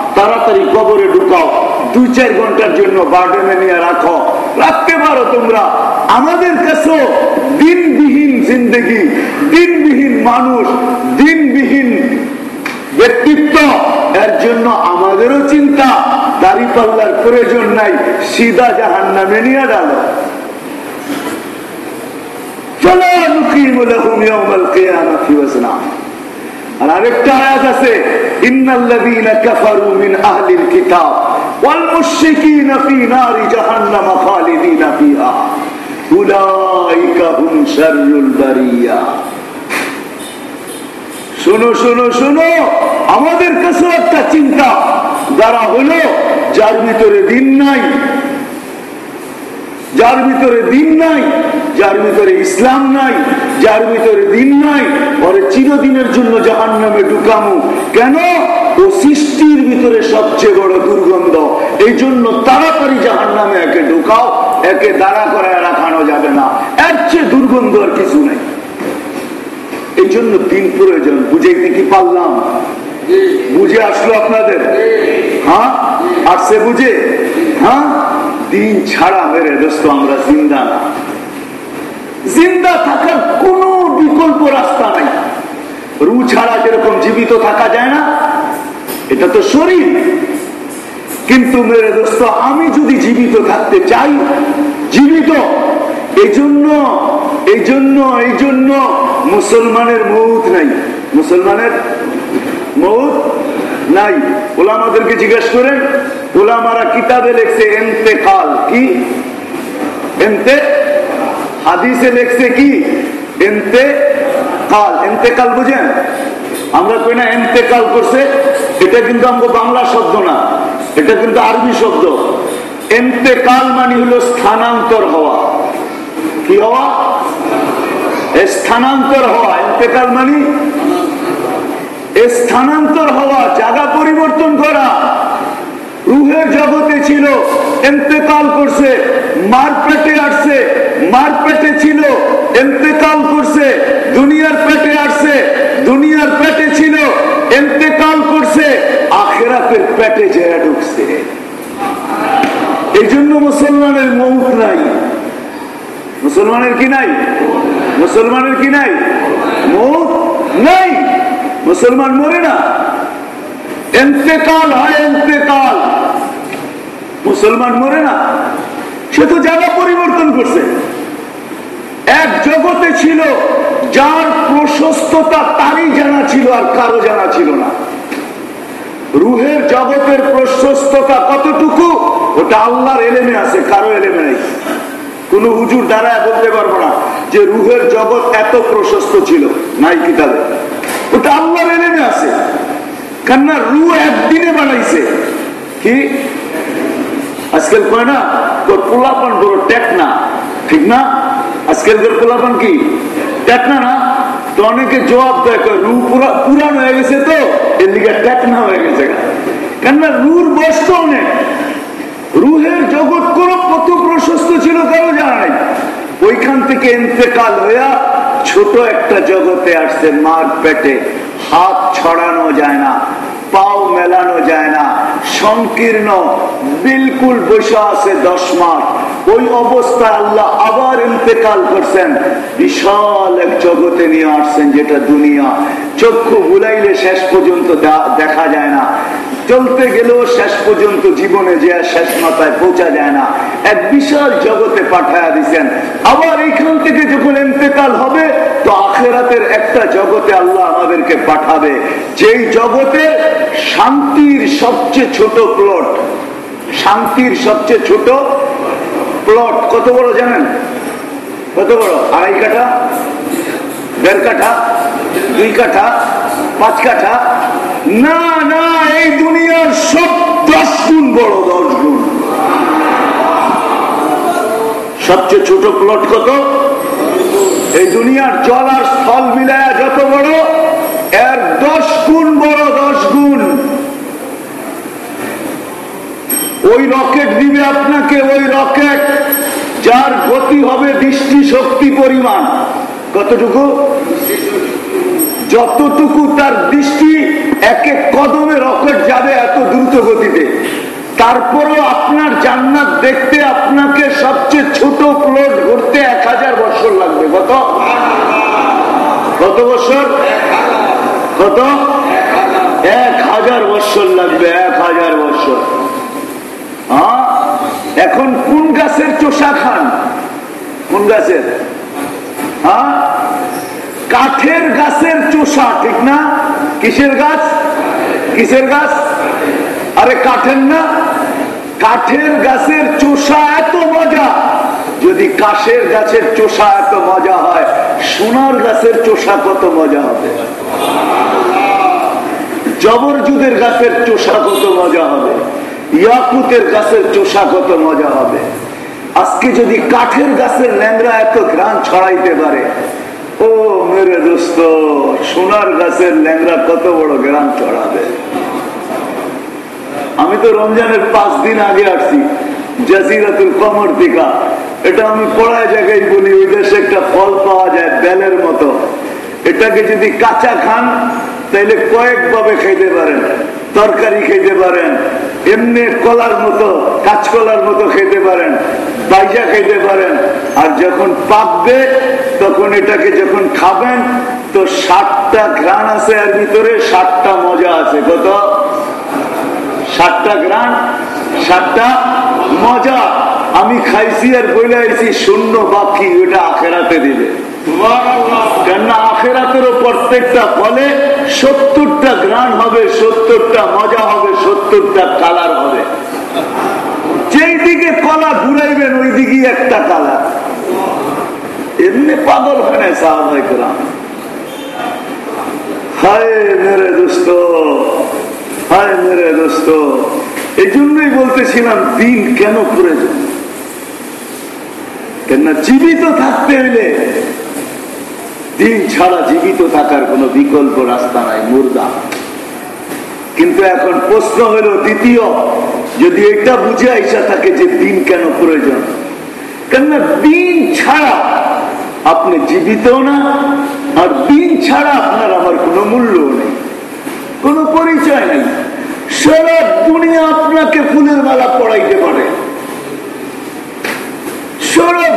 তাড়াতাড়ি কবরে ঢুকাও। দুই, চার ঘণ্টার জন্য বার্ডেনে নিয়ে রাখো। রাখতে পারো তোমরা। আমাদের কাছেও দিনবিহীন জিন্দগি, দিনবিহীন মানুষ, দিনবিহীন ব্যক্তিত্ব। এর জন্য আমাদেরও চিন্তা। দাড়ি পাল্লার প্রয়োজন নাই। সিধা জাহান নামে নিয়ে ডালো। চলো, নুকিম লাহুম ইয়াউমাল কিয়ামাতি ওয়াজনা। আর আরেকটা আয়াত শোনো শোনো শোনো, আমাদের কাছে একটা চিন্তা, যারা হলো, যার ভিতরে দিন নাই যার ভিতরে দিন নাই যার ভিতরে ইসলাম নাই যার ভিতরে দিন নাই পরে চিরদিনের জন্য জাহান নামে ঢুকামু। কেন? ও সৃষ্টির ভিতরে সবচেয়ে বড় দুর্গন্ধ। এই জন্য তাড়াতাড়ি জাহান নামে একে ঢুকাও একে দাঁড়া করে রাখানো যাবে না। এর চেয়ে দুর্গন্ধ আর কিছু নেই। এই জন্য দিন প্রয়োজন। বুঝাইতে কি পারলাম? বুঝে আসলো আপনাদের? হ্যাঁ? আসছে বুঝে? হ্যাঁ? দিন ছাড়া মেরে দোস্ত, আমরা জিন্দা না। জিন্দা থাকার কোন বিকল্প রাস্তা নাই। রু ছাড়া যেরকম জীবিত থাকা যায় না, এটা তো শরীর। কিন্তু মেরে দোস্ত, আমি যদি জীবিত থাকতে চাই, জীবিত এই জন্য এই জন্য এই জন্য মুসলমানের মৌত নাই। মুসলমানের মৌত নাই। ওলামাদেরকে জিজ্ঞেস করেন ওলামারা কিতাবে লেখছে এন্তেকাল কি? এনতে হাদিসে লেখছে কি? এনতে কাল এন্তেকাল বুঝেন? আমরা কই না এন্তেকাল করছে? এটা কিন্তু আমাকে বাংলা শব্দ না। এটা কিন্তু আরবি শব্দ। এন্তেকাল মানে হলো স্থানান্তর হওয়া। কি হওয়া? স্থানান্তর হওয়া। এন্তেকাল মানে স্থানান্তর হওয়া, জায়গা পরিবর্তন করা। রুহের জগতে ছিল, এন্তেকাল করছে মার পেটে আসছে মার পেটে ছিল, এন্তেকাল করছে, দুনিয়ার পেটে আসছে, দুনিয়ার পেটে ছিল, এন্তেকাল করছে, আখেরাতের পেটে যেয়া ঢুকছে। এই জন্য মুসলমানের মৌত নাই। মুসলমানের কি নাই? মুসলমানের কি নাই? মৌত নাই। মুসলমান মরে না। হয় মুসলমান মরে না। সে তো জায়গা পরিবর্তন করছে। এক জগতে ছিল, যার প্রশস্ততা তারই জানা ছিল আর কারও জানা ছিল না। রুহের জগতের প্রশস্ততা কতটুকু, ওটা আল্লাহর এলেমে আছে, কারও এলেমে নেই। কোন হুজুর দ্বারা বলতে পারব না যে রুহের জগৎ এত প্রশস্ত ছিল, নাই কিতাবে ওটা আল্লাহর এলেমে আছে। কেননা রু একদিনে বানাইছে। কি? আজকাল কয় না? তোর পোলাপান বড় টেক না। ঠিক না? আজকালকার পোলাপান কি? টেক না না? তো অনেকে জবাব দেয় রু পুরা- পুরান হয়ে গেছে তো। এর লিগে টেক না হয়ে গেছে। কেননা রুর বয়স তো অনেক। রুহের জগৎ কোন কত প্রশস্ত ছিল কারও জানা নাই? ওইখান থেকে ইন্তেকাল হইয়া ছোট একটা জগতে আসছে মার পেটে। হাত ছড়ানো যায় না, পাও মেলানো যায় না, সংকীর্ণ, বিলকুল বসে আছে দশ মাস ওই অবস্থায় আল্লাহ আবার ইন্তেকাল করছেন। বিশাল এক জগতে নিয়ে আসছেন যেটা দুনিয়া। চক্ষু ভুলাইলে শেষ পর্যন্ত দেখা যায় না। চলতে গেলেও শেষ পর্যন্ত জীবনে যে শেষ মাথায় পৌঁছা যায় না। এক বিশাল জগতে পাঠায়া দিচ্ছেন আবার এইখান থেকে যখন ইন্তেকাল হবে, তো আখেরাতের একটা জগতে আল্লাহ আমাদেরকে পাঠাবে। যেই জগতে শান্তির সবচেয়ে ছোট প্লট শান্তির সবচেয়ে ছোট প্লট কত বড় জানেন? কত বড়? আড়াই কাঠা? দেড় কাঠা? দুই কাঠা? পাঁচ কাঠা? না না, এই দুনিয়ার সব দশ গুণ বড়, দশ গুণ। সবচেয়ে ছোট প্লট কত? এই দুনিয়ার জল আর স্থল মিলায়া যত বড়, এর দশ গুণ বড়, দশ গুণ। ওই রকেট দিবে আপনাকে, ওই রকেট যার গতি হবে দৃষ্টি শক্তি পরিমাণ। কতটুকু? যতটুকু তার দৃষ্টি এক এক কদমে রকেট যাবে এত দ্রুত গতিতে। তারপরও আপনার জান্নাত দেখতে আপনাকে সবচেয়ে ছোট প্লট ঘুরতে এক হাজার বছর লাগবে। কত? কত বছর? কত? এক হাজার বছর লাগবে, এক হাজার বছর। এখন কোন গাছের চোষা খান? কোন গাছের? হ্যাঁ কাঠের গাছের চোষা, ঠিক না? কিসের গাছ? কিসের গাছ? আরে কাঠের না? কাঠের গাছের চোষা এত মজা। যদি কাশের গাছের চোষা এত মজা হয়, সোনার গাছের চোষা কত মজা হবে? জবরজুদের গাছের চোষা কত মজা হবে? ইয়াকুতের গাছের চোষা কত মজা হবে? আজকে যদি কাঠের গাছের ল্যাংরা এত ঘ্রাণ ছড়াইতে পারে ও মেরে দোস্ত, সোনার গাছের ল্যাংরা কত বড় গ্রাম চড়াবে। আমি তো রমজানের পাঁচ দিন আগে আসছি, জাজিরাতুল কমর দিকা এটা আমি পড়ায় জায়গায় বলি, ওই দেশে একটা ফল পাওয়া যায়, বেলের মতো। এটাকে যদি কাঁচা খান তাইলে কয়েকভাবে খাইতে পারেন, তরকারি খেতে পারেন, এমনি কলার মতো, কাঁচকলার মতো খেতে পারেন, বাইজা খেতে পারেন। আর যখন পাকবে, তখন এটাকে যখন খাবেন, তো ষাটটা ঘ্রাণ আছে আর ভিতরে ষাটটা মজা আছে। কত? ষাটটা গ্রাম ষাটটা মজা। আমি খাইছি আর বলে আইছি শূন্য বাকি ওটা আখেরাতে দিবে। কেননা আখেরাতেরও প্রত্যেকটা ফলে সত্তরটা গ্রান হবে সত্তরটা মজা হবে সত্তরটা কালার হবে। যেই দিকে কলা ঘুরাইবেন ওই দিকে একটা কালার। এমনি পাগল হয় সাহাবাই করাম। হায় মেরে দোস্ত হায় মেরে দোস্ত। এই জন্যই বলতেছিলাম দিন কেন প্রয়োজন? কেননা জীবিত থাকতে হইলে দিন ছাড়া জীবিত থাকার কোন বিকল্প রাস্তা নাই, মুর্দা। কিন্তু এখন প্রশ্ন হইল দ্বিতীয়, যদি এটা বুঝে আইসা থাকে যে দিন কেন প্রয়োজন? কেননা দিন ছাড়া আপনি জীবিত না, আর দিন ছাড়া আপনার আমার কোনো মূল্য নেই, কোনো পরিচয় নেই। সারা দুনিয়া আপনাকে ফুলের মালা পড়াইতে পারে।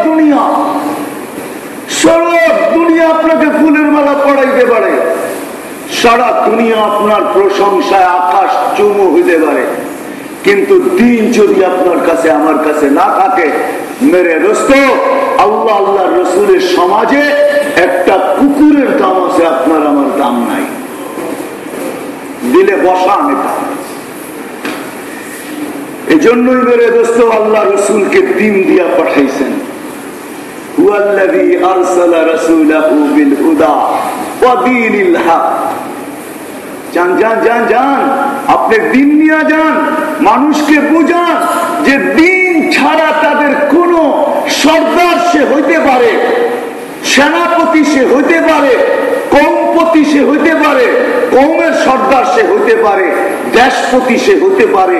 দুনিয়া। দুনিয়া আপনাকে ফুলের মালা পড়াইতে পারে। সারা দুনিয়া আপনার প্রশংসায় আকাশ চুমু হইতে পারে। কিন্তু দিন যদি আপনার কাছে আমার কাছে না থাকে, মেরে রস্ত আল্লাহ আল্লাহ রসুলের সমাজে একটা কুকুরের দাম আছে, আপনার আমার দাম নাই। দিলে এটা। এই জন্যই মেরে দোস্ত, আল্লাহ রসুলকে দিন দিয়া পাঠাইছেন। আপনি দিন নিয়ে যান, মানুষকে বুঝান যে দিন ছাড়া তাদের কোনো সর্দার সে হইতে পারে। সেনাপতি সে হইতে পারে, কৌমপতি সে হইতে পারে, কৌমের সর্দার সে হইতে পারে, দেশপতি সে হইতে পারে,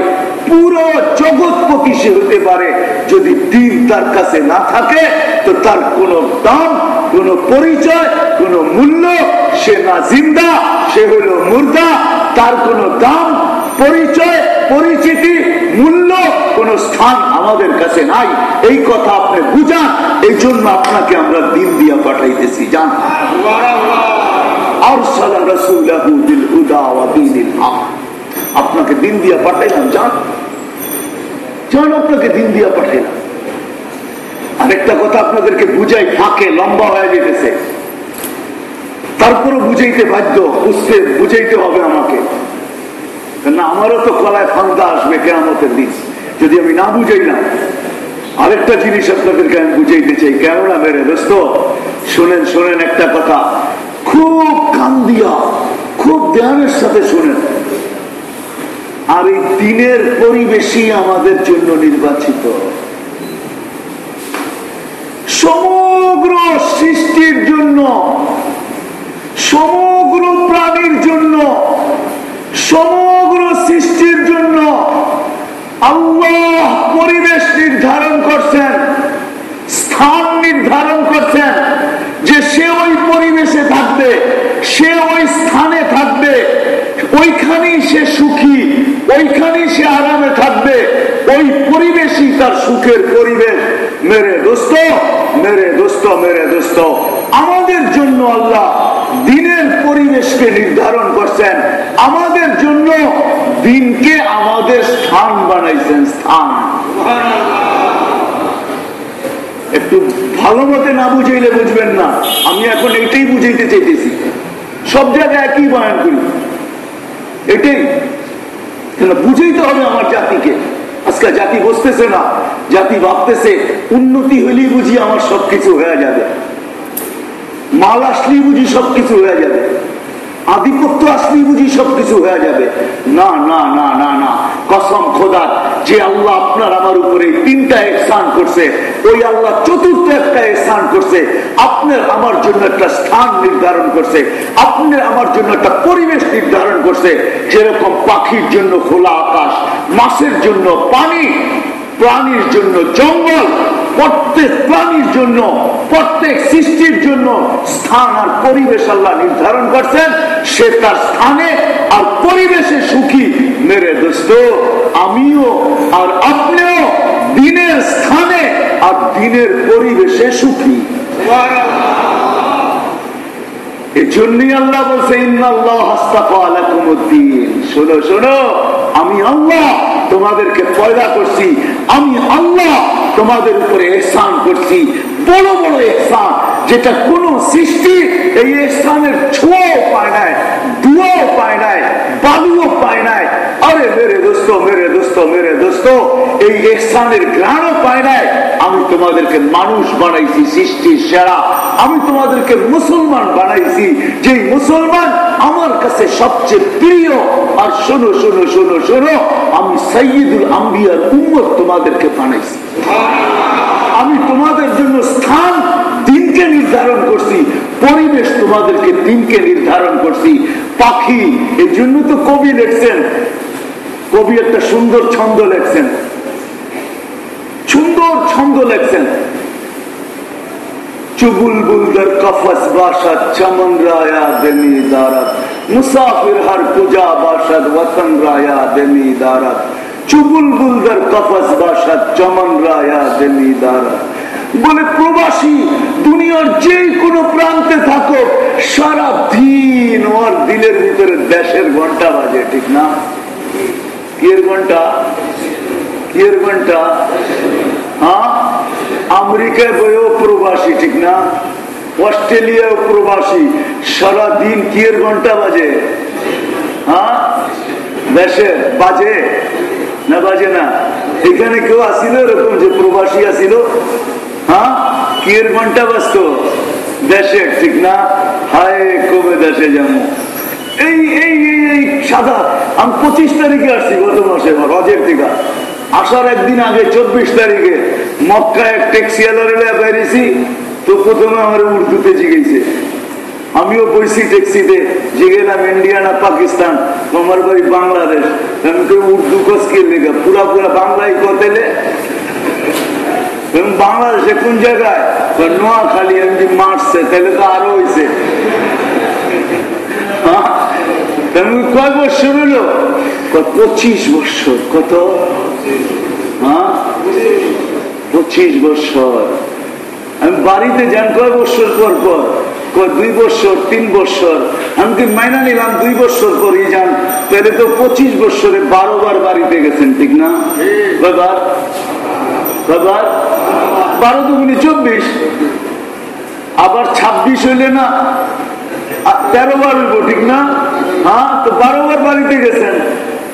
পুরো জগৎপতি সে হইতে পারে। যদি দিন তার কাছে না থাকে, তো তার কোনো দাম, কোন পরিচয়, কোন মূল্য, সে না জিন্দা, সে হইল মুর্দা। তার কোনো দাম, পরিচয়, পরিচিতি, মূল্য কোন স্থান আমাদের কাছে নাই। এই কথা আপনি বুঝান, এই জন্য আপনাকে আমরা দিন দিয়া পাঠাইতেছি ওয়া দীনিল হক। আপনাকে দিন দিয়া পাঠাইলাম, জান। জান, আপনাকে দিন দিয়া পাঠাইলাম। আরেকটা কথা আপনাদেরকে বুঝাই, ফাঁকে, লম্বা হয়ে যেতেছে। তারপরে বুঝাইতে বাধ্য, বুঝতে, বুঝাইতে হবে আমাকে। না আমারও তো কলায় ফান্দা আসবে কেমতের দিন। যদি আমি না বুঝাই না, আরেকটা জিনিস আপনাদেরকে আমি বুঝাইতে চাই। কেননা, মেরে দোস্ত, শোনেন শোনেন একটা কথা। খুব কান দিয়া খুব ধ্যানের সাথে শোনেন। আর এই দিনের পরিবেশই আমাদের জন্য নির্বাচিত। সমগ্র সৃষ্টির জন্য, সমগ্র প্রাণীর জন্য, সমগ্র সৃষ্টির জন্য আল্লাহ পরিবেশ নির্ধারণ করছেন, স্থান নির্ধারণ করছেন যে সে ওই পরিবেশে থাকবে, সে ওই স্থানে থাকবে, ওইখানেই সে সুখী, ওইখানেই সে আরামে থাকবে, ওই পরিবেশই তার সুখের পরিবেশ। মেরে দোস্ত মেরে দোস্ত মেরে দোস্ত। আমাদের জন্য আল্লাহ দিনের পরিবেশকে নির্ধারণ করছেন। আমাদের জন্য দিনকে আমাদের স্থান বানাইছেন, স্থান। একটু ভালো মতে না বুঝাইলে বুঝবেন না। আমি এখন এটাই বুঝাইতে চাইতেছি। সব জায়গায় একই বয়ান করি। এটাই। বুঝাইতে হবে আমার জাতিকে। আজকে জাতি বসতেছে না, জাতি ভাবতেছে, উন্নতি হলেই বুঝি আমার সবকিছু হয়ে যাবে। মাল আসলেই বুঝি সবকিছু হয়ে যাবে। আধিপত্য আসলেই বুঝি সবকিছু হয়ে যাবে। না না না না না। কসম খোদার, যে আল্লাহ আপনার আমার উপরে তিনটা এহসান করছে, ওই আল্লাহ চতুর্থ একটা এহসান করছে। আপনার আমার জন্য একটা স্থান নির্ধারণ করছে, আপনার আমার জন্য একটা পরিবেশ নির্ধারণ করছে। যেরকম পাখির জন্য খোলা আকাশ, মাছের জন্য পানি প্রাণীর জন্য জঙ্গল, প্রত্যেক প্রাণীর জন্য, প্রত্যেক সৃষ্টির জন্য স্থান আর পরিবেশ আল্লাহ নির্ধারণ করছেন। সে তার স্থানে আর পরিবেশে সুখী। মেরে দোস্ত, আমিও আর আপনিও দিনের স্থানে আর দিনের পরিবেশে সুখী। এই জন্যই আল্লাহ বলছে, ইন্নাল্লাহ হাস্তাফা আলাকুমুদ্দিন শোনো শোনো, আমি আল্লাহ তোমাদেরকে পয়দা করছি। আমি আল্লাহ তোমাদের উপরে এহসান করছি। বড় বড় এহসান যেটা কোন সৃষ্টি এই এহসানের ছোঁয়াও পায় নাই, দুয়াও পায় নাই, বালুও পায় নাই। আরে মেরে দোস্ত মেরে দোস্ত মেরে দোস্ত, এই এহসানের গ্রাণও পায় নাই। আমি তোমাদেরকে মানুষ বানাইছি, সৃষ্টির সেরা। আমি তোমাদেরকে মুসলমান বানাইছি যে মুসলমান আমার কাছে সবচেয়ে প্রিয়। আর শোনো শোনো শোনো শোনো, আমি সৈয়দুল আম্বিয়ার উম্মত তোমাদেরকে বানাইছি। আমি তোমাদের জন্য স্থান দিনকে নির্ধারণ করছি, পরিবেশ তোমাদেরকে দিনকে নির্ধারণ করছি। পাখি এই জন্য তো কবি লেখছেন। কবি একটা সুন্দর ছন্দ লেখছেন। সুন্দর ছন্দ লেখছেন। চুবুলবুলদার মুসাফির হর পূজা বাসাদ ওতন রায়া দেমি দারাত। চুবুলবুল দর কফস বাসাদ চমন রায়া দেমি দারাত বলে, প্রবাসী, দুনিয়ার যে কোনো প্রান্তে থাকো, সারা দিন ওর দিলের ভিতরে দেশের ঘণ্টা বাজে, ঠিক না? কিয়ের ঘণ্টা? কিয়ের ঘণ্টা? হ্যাঁ? আমেরিকায় বইও প্রবাসী, ঠিক না? অস্ট্রেলিয়ায় প্রবাসী সারাদিন কিয়ের ঘণ্টা বাজে? হ্যাঁ? দেশে বাজে? না বাজে না। এখানে কেউ আসিল এরকম যে প্রবাসী আসিল? হ্যাঁ? কিয়ের ঘণ্টা বাজত? দেশে, ঠিক না? হায়, কবে দেশে যাব? এই এই এই সাদা। আমি পঁচিশ তারিখে আসছি গত মাসে রজের থেকে আসার একদিন আগে, চব্বিশ তারিখে মক্কা এক ট্যাক্সি বেরিয়েছি তো প্রথমে আমার উর্দুতে জিগেছে আমিও বইছি ট্যাক্সিতে জিগেলাম ইন্ডিয়া না পাকিস্তান, আমার বাড়ি বাংলাদেশ। আমি উর্দু কসকে লেগে, পুরা পুরা বাংলায় কতেলে? বাংলাদেশে কোন জায়গায়? নোয়াখালী এমনি মারছে, তাহলে তো আরও হয়েছে কয় বছর হলো? পঁচিশ বছর, কত? হ্যাঁ? পঁচিশ বছর। আমি বাড়িতে যান কয় বছর পর পর? দুই বছর, তিন বছর? আমি মাইনা নিলাম দুই বছর পরই যান তাহলে তো পঁচিশ বছরে বারো বার বাড়িতে গেছেন, ঠিক না? বারো দুগুনি চব্বিশ। আবার ছাব্বিশ হইলে না তেরো বার হইব, ঠিক না? হ্যাঁ তো বারো বার বাড়িতে গেছেন।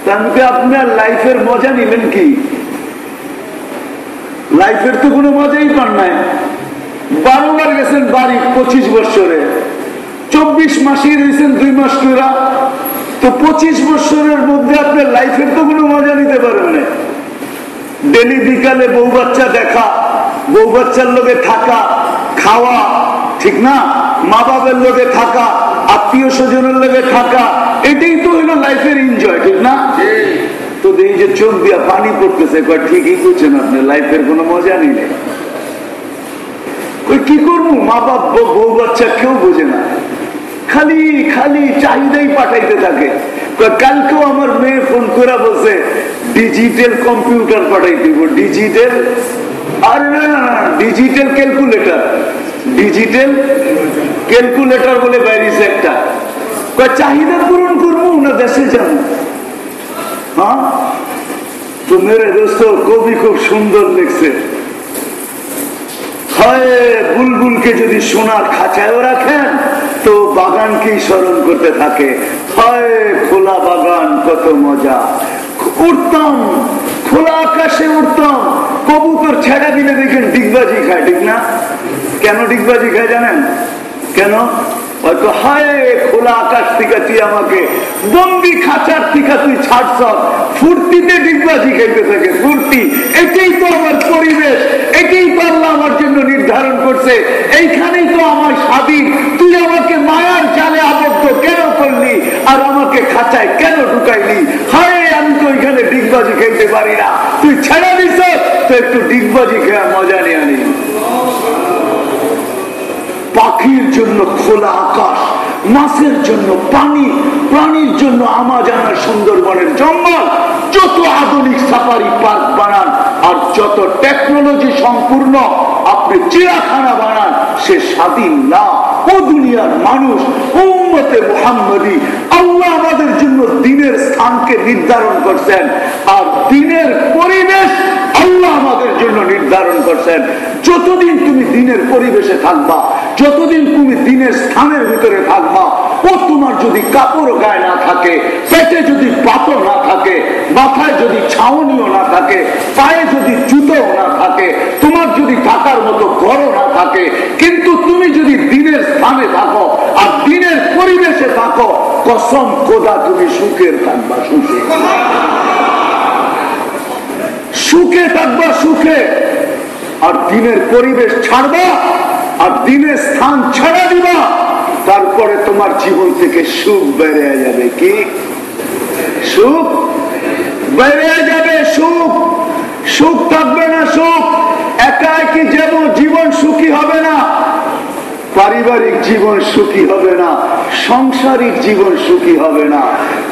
তাহলে আপনার লাইফের মজা নিলেন কি? লাইফের তো কোনো মজাই পান নাই। বারো বার গেছেন বাড়ি পঁচিশ বছরে। চব্বিশ মাসেই রয়েছেন দুই মাস করে তো পঁচিশ বছরের মধ্যে আপনার লাইফের তো কোনো মজা নিতে পারেন না। ডেলি বিকালে বউ বাচ্চা দেখা বউ বাচ্চার লোকে থাকা খাওয়া ঠিক না? মা বাবার লোকে থাকা আত্মীয় স্বজনের লোকে থাকা এটাই তো হইল লাইফের এনজয় ঠিক না? তো এই যে চোখ দিয়া পানি পড়তেছে। ঠিকই করছেন আপনি লাইফের কোনো মজা নেই। কি করব? মা বাপ, বউ- বাচ্চা কেউ বোঝে না। খালি খালি চাহিদাই পাঠাইতে থাকে। কালকেও আমার মেয়ে ফোন করে বলছে, ডিজিটাল কম্পিউটার পাঠাই দিব। ডিজিটাল? আর ডিজিটাল ক্যালকুলেটর। ডিজিটাল ক্যালকুলেটর বলে বাইরিছে একটা। চাহিদা পূরণ করব না দেশে যাব? হ্যাঁ? তো মেরে দোস্ত, কবি খুব সুন্দর লিখছে। হয় বুলবুলকে যদি সোনার খাঁচায়ও রাখেন, তো বাগানকেই স্মরণ করতে থাকে। হয় খোলা বাগান, কত মজা। উঠতাম, খোলা আকাশে উঠতাম, কবুতর ছেড়া দিলে দেখেন ডিগবাজি খায়, ঠিক না? কেন ডিগবাজি খায় জানেন? কেন? হয়তো হায় খোলা আকাশ তুই আমাকে, বন্দি খাঁচার তুই ছাড়ছ। ফুর্তিতে ডিগবাজি থাকে, ফুর্তি। এটাই তো আমার পরিবেশ এটাই আমার জন্য নির্ধারণ করছে। এইখানেই তো আমার স্বাধীন। তুই আমাকে মায়ার জালে আবদ্ধ কেন করলি? আর আমাকে খাঁচায় কেন ঢুকাইলি? হায়, আমি তো এখানে ডিগবাজি খাইতে পারি না। তুই ছেড়ে দিস, তো একটু ডিগবাজি খেয়ে মজা নিয়ে আনি পাখির জন্য খোলা আকাশ, মাছের জন্য পানি, প্রাণীর জন্য আমাজানা সুন্দরবনের জঙ্গল, যত আধুনিক সাফারি পার্ক বানান আর যত টেকনোলজি সম্পূর্ণ আপনি চিড়াখানা বানান, সে স্বাধীন না। ও দুনিয়ার মানুষ, উম্মতে মোহাম্মদী, আল্লাহ আমাদের জন্য দিনের স্থানকে নির্ধারণ করছেন। আর দিনের পরিবেশ আল্লাহ আমাদের জন্য নির্ধারণ করছেন, যতদিন তুমি দিনের পরিবেশে থাকবা, যতদিন তুমি দিনের স্থানের ভিতরে থাকবা, ও তোমার যদি কাপড় গায়ে না থাকে, পেটে যদি পাতও না থাকে, মাথায় যদি ছাউনিও না থাকে, পায়ে যদি জুতোও না থাকে, তোমার যদি থাকার মতো ঘরও না থাকে, কিন্তু তুমি যদি দিনের স্থানে থাকো আর দিনের পরিবেশে থাকো, কসম কোদা তুমি সুখের থাকবা সুখে সুখে থাকবা সুখে। আর দিনের পরিবেশ ছাড়বা, আর দিনের স্থান ছাড়া দিবা, তারপরে তোমার জীবন থেকে সুখ বেড়ে যাবে কি? সুখ বেড়ে যাবে সুখ। সুখ থাকবে না সুখ। একা একই যেমন জীবন সুখী হবে না পারিবারিক জীবন সুখী হবে না, সংসারিক জীবন সুখী হবে না,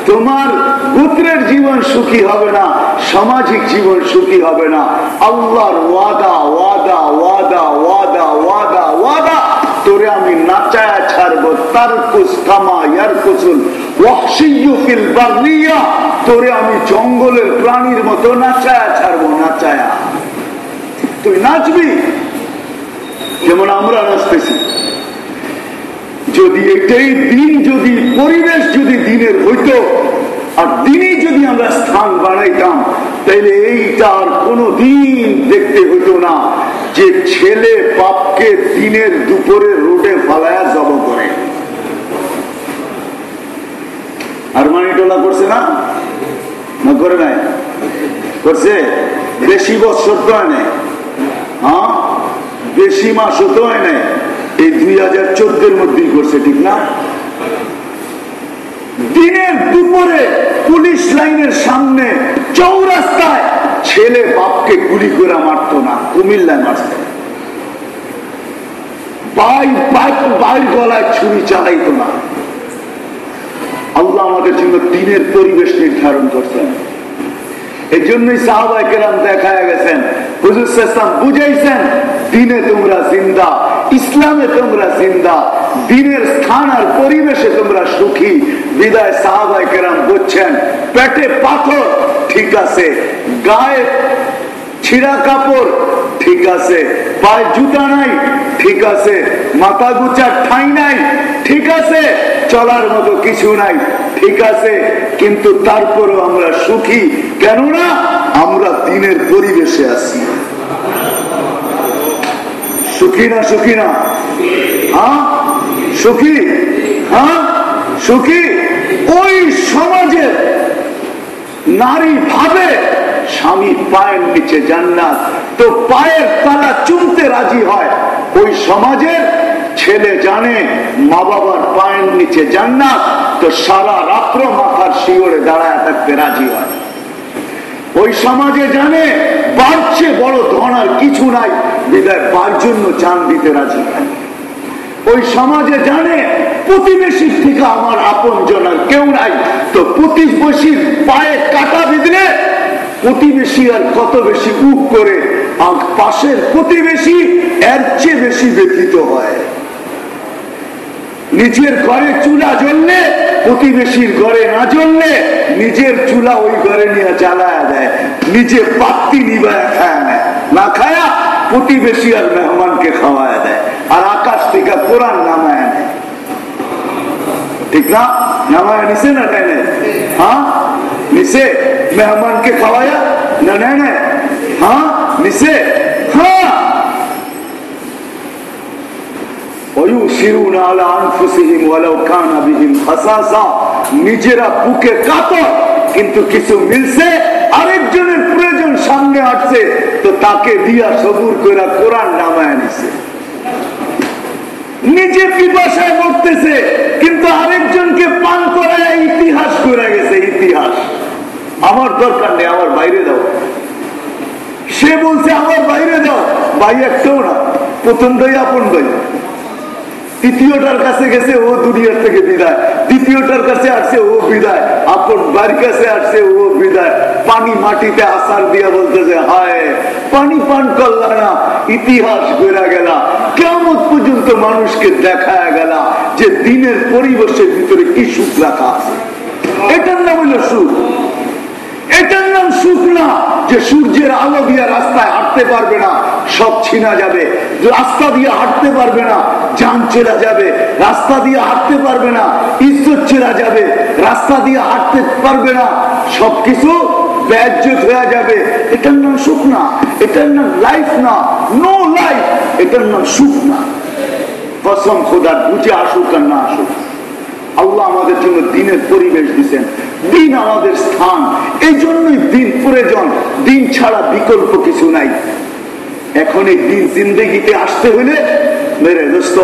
তোমার পুত্রের জীবন সুখী হবে না, সামাজিক জীবন সুখী হবে না। আল্লাহর ওয়াদা ওয়াদা ওয়াদা ওয়াদা ওয়াদা ওয়াদা। তোরে আমি নাচায়া ছাড়বো তার কুস্তামা ইয়ার কুসুল ওয়াহশিয়ুফিল বাগলিয়া। তোরে আমি জঙ্গলের প্রাণীর মতো নাচায়া ছাড়বো, নাচায়া। তুই নাচবি? যেমন আমরা নাচতেছি। যদি এটাই দিন, যদি পরিবেশ যদি দিনের হইতো, আর দিনে যদি আমরা স্থান বানাইতাম, তাইলে এইটা আর কোনো দিন দেখতে হইতো না যে ছেলে বাপকে দিনের দুপুরে রোডে ফালায়া জব করে। আর মানি টোলা করছে না? না করে নাই? করছে? বেশি বছর তো নাই। হ্যাঁ? বেশি মাসও তো হয় নাই, এই দুই হাজার চোদ্দের মধ্যেই করছে, ঠিক না? দিনের দুপুরে পুলিশ লাইনের সামনে চৌরাস্তায় ছেলে বাপকে গুলি করে মারতো না, কুমিল্লায় মারত গলায় ছুরি চালাইতো না। আল্লাহ আমাদের জন্য দিনের পরিবেশ নির্ধারণ করছেন। এই জন্যই সাহাবাই কেরাম দেখা গেছেন, হুজুর ইসলাম বুঝাইছেন, দিনে তোমরা জিন্দা, ইসলামে তোমরা জিন্দা, দিনের স্থান আর পরিবেশে তোমরা সুখী। বিদায় সাহাবাই কেরাম বুঝছেন পেটে পাথর, ঠিক আছে, গায়ে ছিঁড়া কাপড়, ঠিক আছে, পায়ে জুতা নাই, ঠিক আছে, মাথা গুচার ঠাই নাই ঠিক আছে, চলার মতো কিছু নাই, ঠিক আছে, কিন্তু তারপরও আমরা সুখী। কেননা আমরা দিনের পরিবেশে আছি। সুখী না সুখী না? হ্যাঁ? সুখী? হ্যাঁ? সুখী? ওই সমাজের নারী ভাবে স্বামী পায়ের নিচে জান্নাত, তো পায়ের তালা চুমতে রাজি হয়। ওই সমাজের ছেলে জানে, মা বাবার পায়ের নিচে জান্নাত, তো সারা রাত্র মাথার শিওরে দাঁড়ায় থাকতে রাজি হয়। ওই সমাজে জানে, বাড়ছে বড় ধন আর কিছু নাই, বিদায় বার জন্য চান দিতে রাজি হয়। ওই সমাজে জানে, প্রতিবেশীর থেকে আমার আপন জনার কেউ নাই, তো প্রতিবেশীর পায়ে কাটা বিঁধলে প্রতিবেশী আর কত বেশি উপ করে, আর পাশের প্রতিবেশী এর চেয়ে বেশি ব্যথিত হয়। নিজের ঘরে চুলা জ্বললে প্রতিবেশীর ঘরে না জ্বললে নিজের চুলা ওই ঘরে নিয়ে জ্বালায় দেয়, নিজে পাত্তি নিবায় খায় না। না খায়া প্রতিবেশী আর মেহমানকে খাওয়ায় দেয়, আর আকাশ থেকে কোরআন নামায় নেয়। ঠিক না? নামায় নিছে না নেয় নেয়? হ্যাঁ? নিছে? মেহমানকে খাওয়ায়া? না নেয় নেয়? হ্যাঁ? নিছে? হ্যাঁ? ويؤثرون على انفسهم ولو كان بهم خصاصة নিজেরা বুকে কাতর কিন্তু কিছু মিলছে আরেকজনের প্রয়োজন সামনে আসছে তো তাকে দিয়া সবুর করে কোরআন নামায় নিছে নিজে পিপাসায় মরতেছে কিন্তু আরেকজনকে পান করায় ইতিহাস করে গেছে ইতিহাস আমার দরকার নেই আমার বাইরে দাও সে বলছে আমার বাইরে দাও ভাই একটাও না প্রথম দই আপন দই তৃতীয়টার কাছে গেছে ও দুনিয়ার থেকে বিদায়। দ্বিতীয়টার কাছে আসছে ও বিদায়। আপন বাড়ির কাছে আসছে ও বিদায়। পানি মাটিতে আসার দিয়া বলতেছে, হায়, পানি পান করলা না, ইতিহাস বেড়া গেলা। কেমন পর্যন্ত মানুষকে দেখা গেল যে দিনের পরিবেশের ভিতরে কি সুখ রাখা আছে। এটার নাম হলো সুখ। এটার নাম সুখ না যে সূর্যের আলো দিয়ে রাস্তায় হাঁটতে পারবে না, সব ছিনা যাবে। রাস্তা দিয়ে হাঁটতে পারবে না যান চেরা যাবে। রাস্তা দিয়ে হাঁটতে পারবে না, ইজ্জত চেরা যাবে। রাস্তা দিয়ে হাঁটতে পারবে না হয়ে যাবে। এটার নাম সুখ না এটার নাম সুখ না কসম খোদার, বুঝে আসুক আর না আসুক। আল্লাহ আমাদের জন্য দিনের পরিবেশ দিচ্ছেন দিন আমাদের স্থান। এই জন্যই দিন প্রয়োজন দিন ছাড়া বিকল্প কিছু নাই। এখন এই দিন জিন্দগিতে আসতে হলে মেরে দোস্ত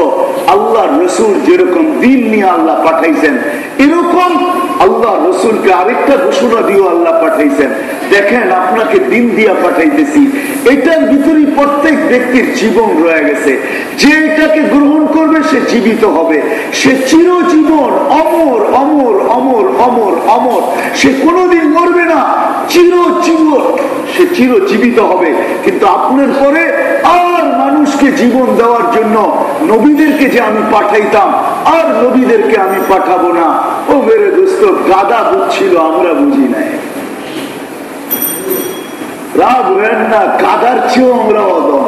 আল্লাহ রসুল যেরকম দিন নিয়ে আল্লাহ পাঠাইছেন, এরকম আল্লাহ রসুলকে আরেকটা ঘোষণা দিয়েও আল্লাহ পাঠাইছেন। দেখেন আপনাকে দিন দিয়া পাঠাইতেছি। এটার ভিতরে প্রত্যেক ব্যক্তির জীবন রয়ে গেছে। যে এটাকে গ্রহণ করবে, সে জীবিত হবে। সে চিরজীবন অমর অমর অমর অমর অমর। সে কোনোদিন মরবে না। চিরজীবন। সে চিরজীবিত হবে। কিন্তু আপনার পরে আর মানুষকে জীবন দেওয়ার জন্য নবীদেরকে যে আমি পাঠাইতাম, আর নবীদেরকে আমি পাঠাবো না। ও মেরে দোস্ত, গাদা বুঝছিল আমরা বুঝি নাই। রাগ হেন না, গাদার চেয়েও আমরা অদম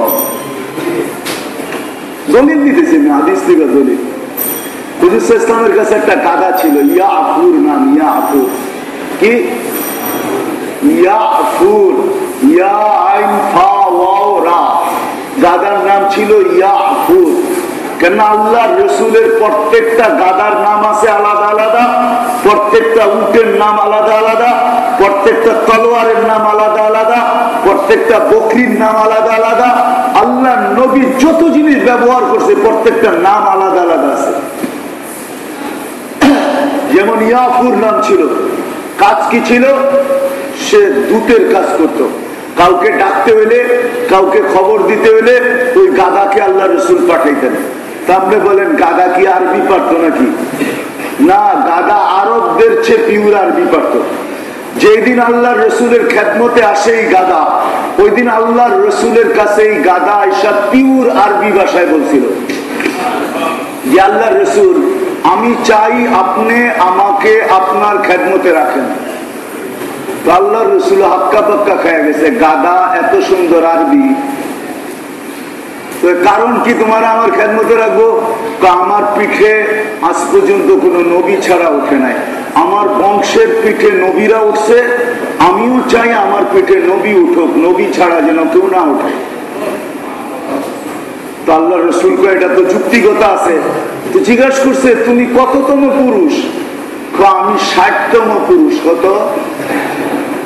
দলিল দিতেছি না আদিস থেকে দলিল। হুজুর ইসলামের কাছে একটা গাদা ছিল, ইয়া আফুর নাম, ইয়া আফুর কি? ইয়া ইয়া আইন ফা ওয়াও নাম ছিল ইয়া কেন আল্লাহ রসুলের প্রত্যেকটা গাদার নাম আছে আলাদা আলাদা, প্রত্যেকটা উটের নাম আলাদা আলাদা, প্রত্যেকটা তলোয়ারের নাম আলাদা আলাদা, প্রত্যেকটা বকরির নাম আলাদা আলাদা। আল্লাহ নবী যত জিনিস ব্যবহার করছে, প্রত্যেকটা নাম আলাদা আলাদা আছে। যেমন ইয়াফুর নাম ছিল। কাজ কি ছিল? সে দূতের কাজ করত। কাউকে ডাকতে হইলে কাউকে খবর দিতে হইলে ওই গাদাকে আল্লাহ রসুল পাঠাইতেন। তা আপনি বলেন, গাদা কি আরবি পারত নাকি? না, গাদা আরবদের চেয়ে পিউর আরবি পারত। যেদিন আল্লাহ রসুলের খ্যাতমতে আসে এই গাদা ওই দিন আল্লাহ রসুলের কাছে এই গাদা আইসা পিউর আরবি ভাষায় বলছিল। যে আল্লাহ রসুল আমি চাই আপনি আমাকে আপনার খ্যাতমতে রাখেন। আল্লাহ রসুল হাক্কা পাক্কা খেয়ে গেছে, গাদা এত সুন্দর আরবি। কারণ কি তোমার আমার খেদমতে রাখব? আমার পিঠে আজ পর্যন্ত কোনো নবী ছাড়া ওঠে নাই। আমার বংশের পিঠে নবীরা উঠছে, আমিও চাই আমার পিঠে নবী উঠুক, নবী ছাড়া যেন কেউ না ওঠে আল্লাহ রসুল এটা তো আছে। জিজ্ঞাসা করছে, তুমি কততম পুরুষ? আমি ষাটতম পুরুষ। কত?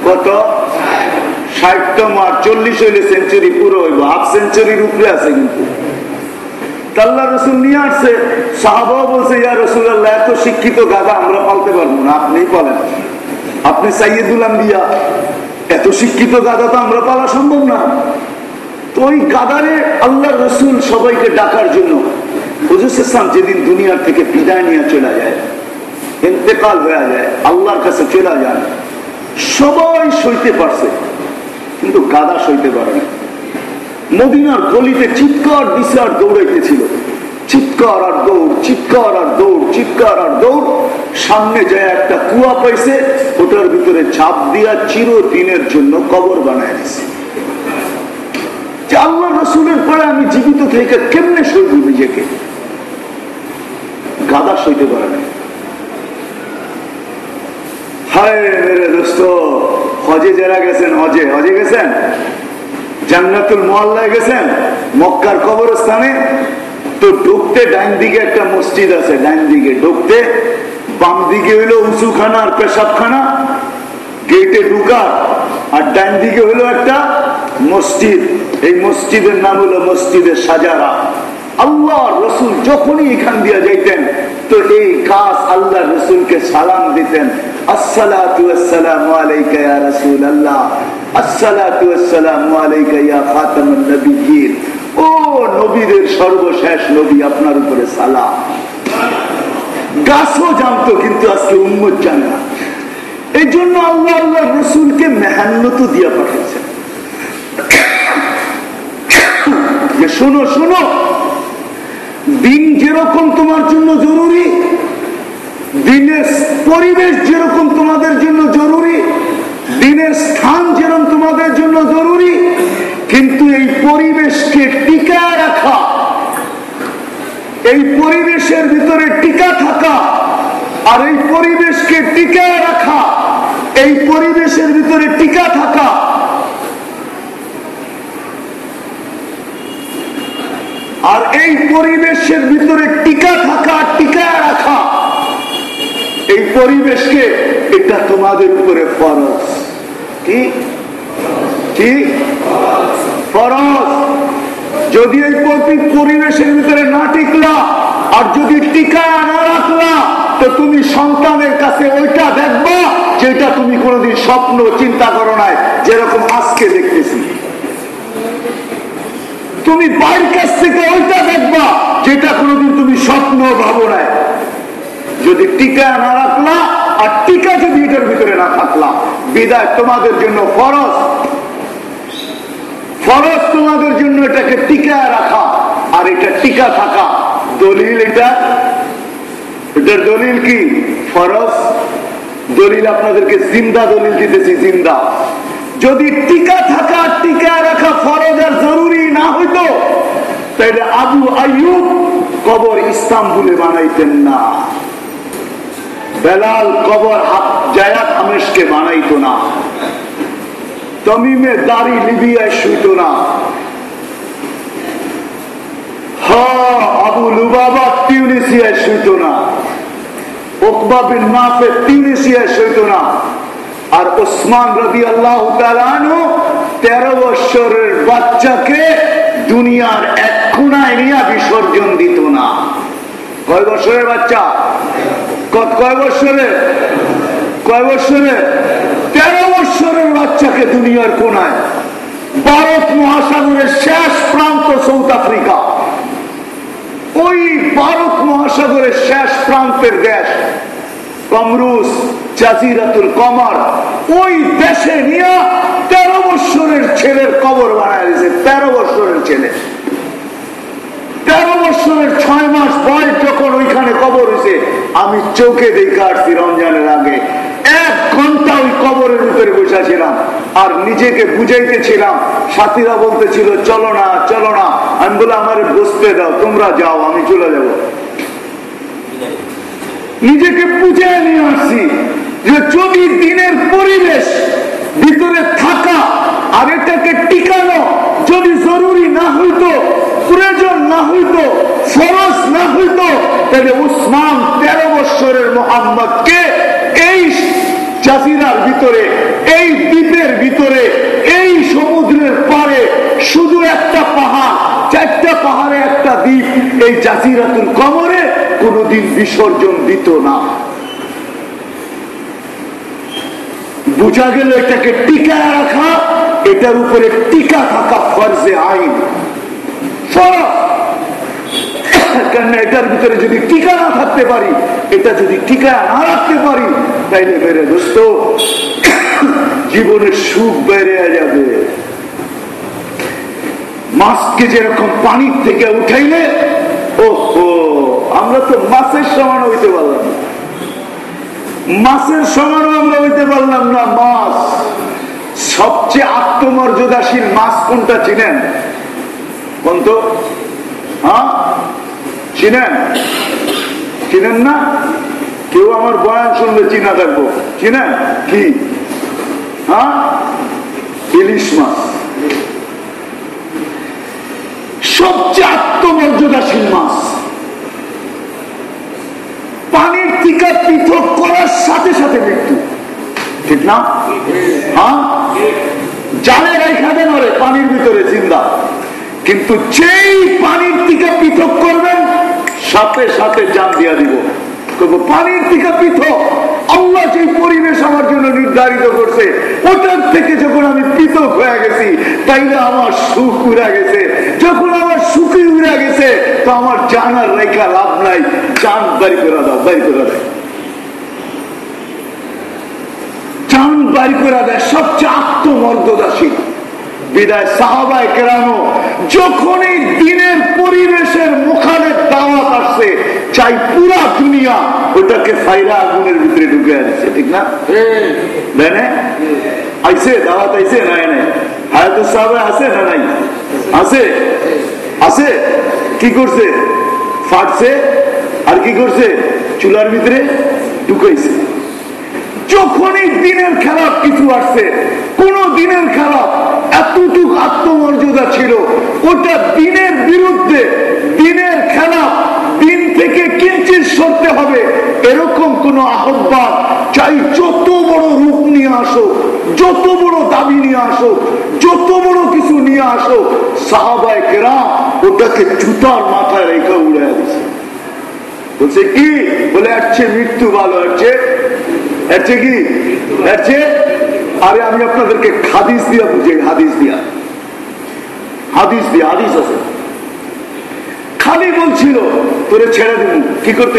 কত? ষাটতম। আর চল্লিশ হইলে সেঞ্চুরি পুরো হইব। হাফ সেঞ্চুরির উপরে আছে কিন্তু। ইয়া রসুল আল্লাহ এত শিক্ষিত গাদা আমরা পালতে পারব না। আপনি বলেন আপনি সাইয়েদুল এত শিক্ষিত গাদা তো আমরা পালা সম্ভব না। তো ওই গাদারে আল্লাহ রসুল সবাইকে ডাকার জন্য। যেদিন দুনিয়ার থেকে বিদায় নিয়ে চলে যায়, ইন্তেকাল হয়ে যায়, আল্লাহর কাছে চলে যায় সবাই সইতে পারছে, কিন্তু গাদা সইতে পারে না। মদিনার গলিতে চিৎকার দিছে আর দৌড়াইতেছিল। চিৎকার আর দৌড়, চিৎকার আর দৌড়, চিৎকার আর দৌড়। সামনে যায় একটা কুয়া পাইছে, ওটার ভিতরে চাপ দিয়া চিরদিনের জন্য কবর বানায় দিছে। যে আল্লাহ রসুলের পরে আমি জীবিত থেকে কেমনে সইব নিজেকে? গাদা সইতে পারে না। তো দিকে একটা মসজিদ আছে দিকে বাম দিকে হইল আর পেশাবখানা গেটে ঢুকা আর ডাইন দিকে হইল একটা মসজিদ। এই মসজিদের নাম হলো মসজিদের সাজারা। আল্লাহ রসুল যখনই এখান দিয়ে যাইতেন, তো এই কাজ আল্লাহ রসুলকে সালাম দিতেন। ও সর্বশেষ নবী, আপনার উপরে গাছও জানতো, কিন্তু আজকে এই জন্য আল্লাহ আল্লাহ রসুলকে মেহান্নত দিয়া পাঠিয়েছেন যে শোনো শোনো, দিন যেরকম তোমার জন্য জরুরি, দিনের পরিবেশ যেরকম তোমাদের জন্য জরুরি, দিনের স্থান যেরকম তোমাদের জন্য জরুরি, কিন্তু এই পরিবেশকে টিকা রাখা, এই পরিবেশের ভিতরে টিকা থাকা, আর এই পরিবেশকে টিকা রাখা, এই পরিবেশের ভিতরে টিকা থাকা আর এই পরিবেশের ভিতরে টিকা থাকা, টিকা রাখা, এই পরিবেশকে এটা তোমাদের উপরে ফরজ। কি? কি? ফরজ। যদি এই পরিবেশের ভিতরে না টিকলা, আর যদি টিকা না রাখলা, তো তুমি সন্তানের কাছে ওইটা দেখবা, যেটা তুমি কোনোদিন স্বপ্ন, চিন্তা করো নাই, যেরকম আজকে দেখতেছি। তুমি বাড়ির কাছ থেকে ওইটা দেখবা, যেটা কোনোদিন তুমি স্বপ্ন ভাবো নাই। যদি টিকা না রাখলা, আর টিকা যদি এটার ভিতরে না থাকলা, বিদায় তোমাদের জন্য ফরজ। ফরজ তোমাদের জন্য এটাকে টিকা রাখা, আর এটা টিকা থাকা দলিল এটা। এটার দলিল কি? ফরজ। দলিল আপনাদেরকে জিন্দা দলিল দিতেছি, জিন্দা। যদি টিকা থাকা, টিকা রাখা ফরজ আর জরুরি না হইতো, তাহলে আবু আয়ুব কবর ইস্তাম্বুলে বানাইতেন না। বেলাল কবর জায়াত হামেশকে বানাইতো না। তমিমে দাড়ি লিবিয়ায় শুইত না। আবু লুবাবা টিউনিসিয়ায় শুইত না। ওকবা বিন নাফে টিউনিসিয়ায় শুইত না। আর ওসমান রবি আল্লাহ তেরো বৎসরের বাচ্চাকে দুনিয়ার এক খুনায় নিয়ে বিসর্জন দিত না। কয় বছরের বাচ্চা? কত, কয় বছরে কয় বছরে তেরো বছরের বাচ্চাকে দুনিয়ার কোনায় ভারত মহাসাগরের শেষ প্রান্ত সাউথ আফ্রিকা। ওই ভারত মহাসাগরের শেষ প্রান্তের দেশ। কমরুস, জাজিরাতুল কমর, ওই দেশে নিয়ে তেরো বৎসরের ছেলের কবর বানায় দিয়েছে, তেরো বৎসরের ছেলে। তেরো বৎসরের ছয় মাস বয়স যখন ওইখানে কবর হয়েছে, আমি চোখে দেখে আসছি রমজানের আগে। এক ঘণ্টা ওই কবরের ভিতরে বসেছিলাম আর নিজেকে বুঝাইতেছিলাম। সাথীরা বলতেছিল, চলো না চলো না। আমি বলে আমার বসতে দাও, তোমরা যাও, আমি চলে যাব। নিজেকে বুঝে নিয়ে আসছি যে যদি দিনের পরিবেশ ভিতরে থাকা আর এটাকে টিকানো যদি জরুরি না হইতো, প্রয়োজন না হইতো ফরজ না হইতো, তাহলে উসমান তেরো বৎসরের মোহাম্মদকে এই জাজিরার ভিতরে, এই দ্বীপের ভিতরে, এই সমুদ্রের পারে শুধু একটা পাহাড়, চারটা পাহাড়ে একটা দ্বীপ, এই জাজিরাতুল কমরে কোনদিন বিসর্জন দিত না। বোঝা গেল এটাকে টিকা রাখা, এটার উপরে টিকা থাকা ফর্জে আইন। কেননা এটার ভিতরে যদি টিকা না থাকতে পারি, এটা যদি টিকা না রাখতে পারি, তাইলে বেড়ে দোস্ত, জীবনের সুখ বেড়ে যাবে। মাছকে যেরকম পানির থেকে উঠাইলে ও আমরা তো মাছের সমান হইতে পারলাম মাছের সমানও আমরা হইতে পারলাম না, মাছ। সবচেয়ে আত্মমর্যাদাশীল মাছ কোনটা চিনেন? কোন তো। হ্যাঁ? চিনেন? চিনেন না? কেউ আমার বয়ান শুনলে চিনা থাকব। চিনেন? কি? হ্যাঁ? ইলিশ মাছ। সবচেয়ে আত্মমর্যাদাশীল মাছ। পানির টিকা পৃথক করার সাথে সাথে মৃত্যু। ঠিক না? হ্যাঁ? জালে রেখা দেন ওরে পানির ভিতরে জিন্দা। কিন্তু যেই পানির টিকা পৃথক করবেন, সাথে সাথে জান দিয়া দিব। পানির টিকা পৃথক, আল্লাহ যে পরিবেশ আমার জন্য নির্ধারিত করছে, ওটার থেকে যখন আমি পৃথক হয়ে গেছি, তাইলে আমার সুখ উড়া গেছে। যখন উড়া গেছে, তো আমার জানার রেখা লাভ নাই। চান বাড়ি করে দাও, বাড়ি করে দেয় চান বাড়ি করে দেয়, সবচেয়ে আত্মমর্যাদাশীল। বিদায় সাহাবায় কেরানো যখন এই দিনের পরিবেশের দাওয়াত আসছে, চাই পুরা দুনিয়া ওটাকে ফাইরা আগুনের ভিতরে ঢুকে আসছে ঠিক না? আইসে দাওয়াত আইসে না এনে হায়াতুল সাহাবে আছে না নাই? আছে? আছে? কি করছে? ফাটছে। আর কি করছে? চুলার ভিতরে ঢুকাইছে। যখনই দিনের খারাপ কিছু আসছে, কোন দিনের খারাপ এতটুক আত্মমর্যাদা ছিল, ওটা দিনের বিরুদ্ধে, দিনের খেলাপ দিন থেকে সরতে হবে। এরকম কোন আহ্বান চাই, যত বড় রূপ নিয়ে আসো, যত বড় দাবি নিয়ে আসো, যত বড় কিছু নিয়ে আসো, সাহাবায় কেরাম ওটাকে জুতার মাথায় রেখে উড়ে দিচ্ছে বলছে কি? বলে আসছে মৃত্যু ভালো আসছে এর কি? এর আরে, আমি আপনাদেরকে হাদিস দিয়া বুঝে হাদিস দিয়া। হাদিস দিয়া, হাদিস আছে। খালি বলছিল তোরে ছেড়ে দিব। কি করতে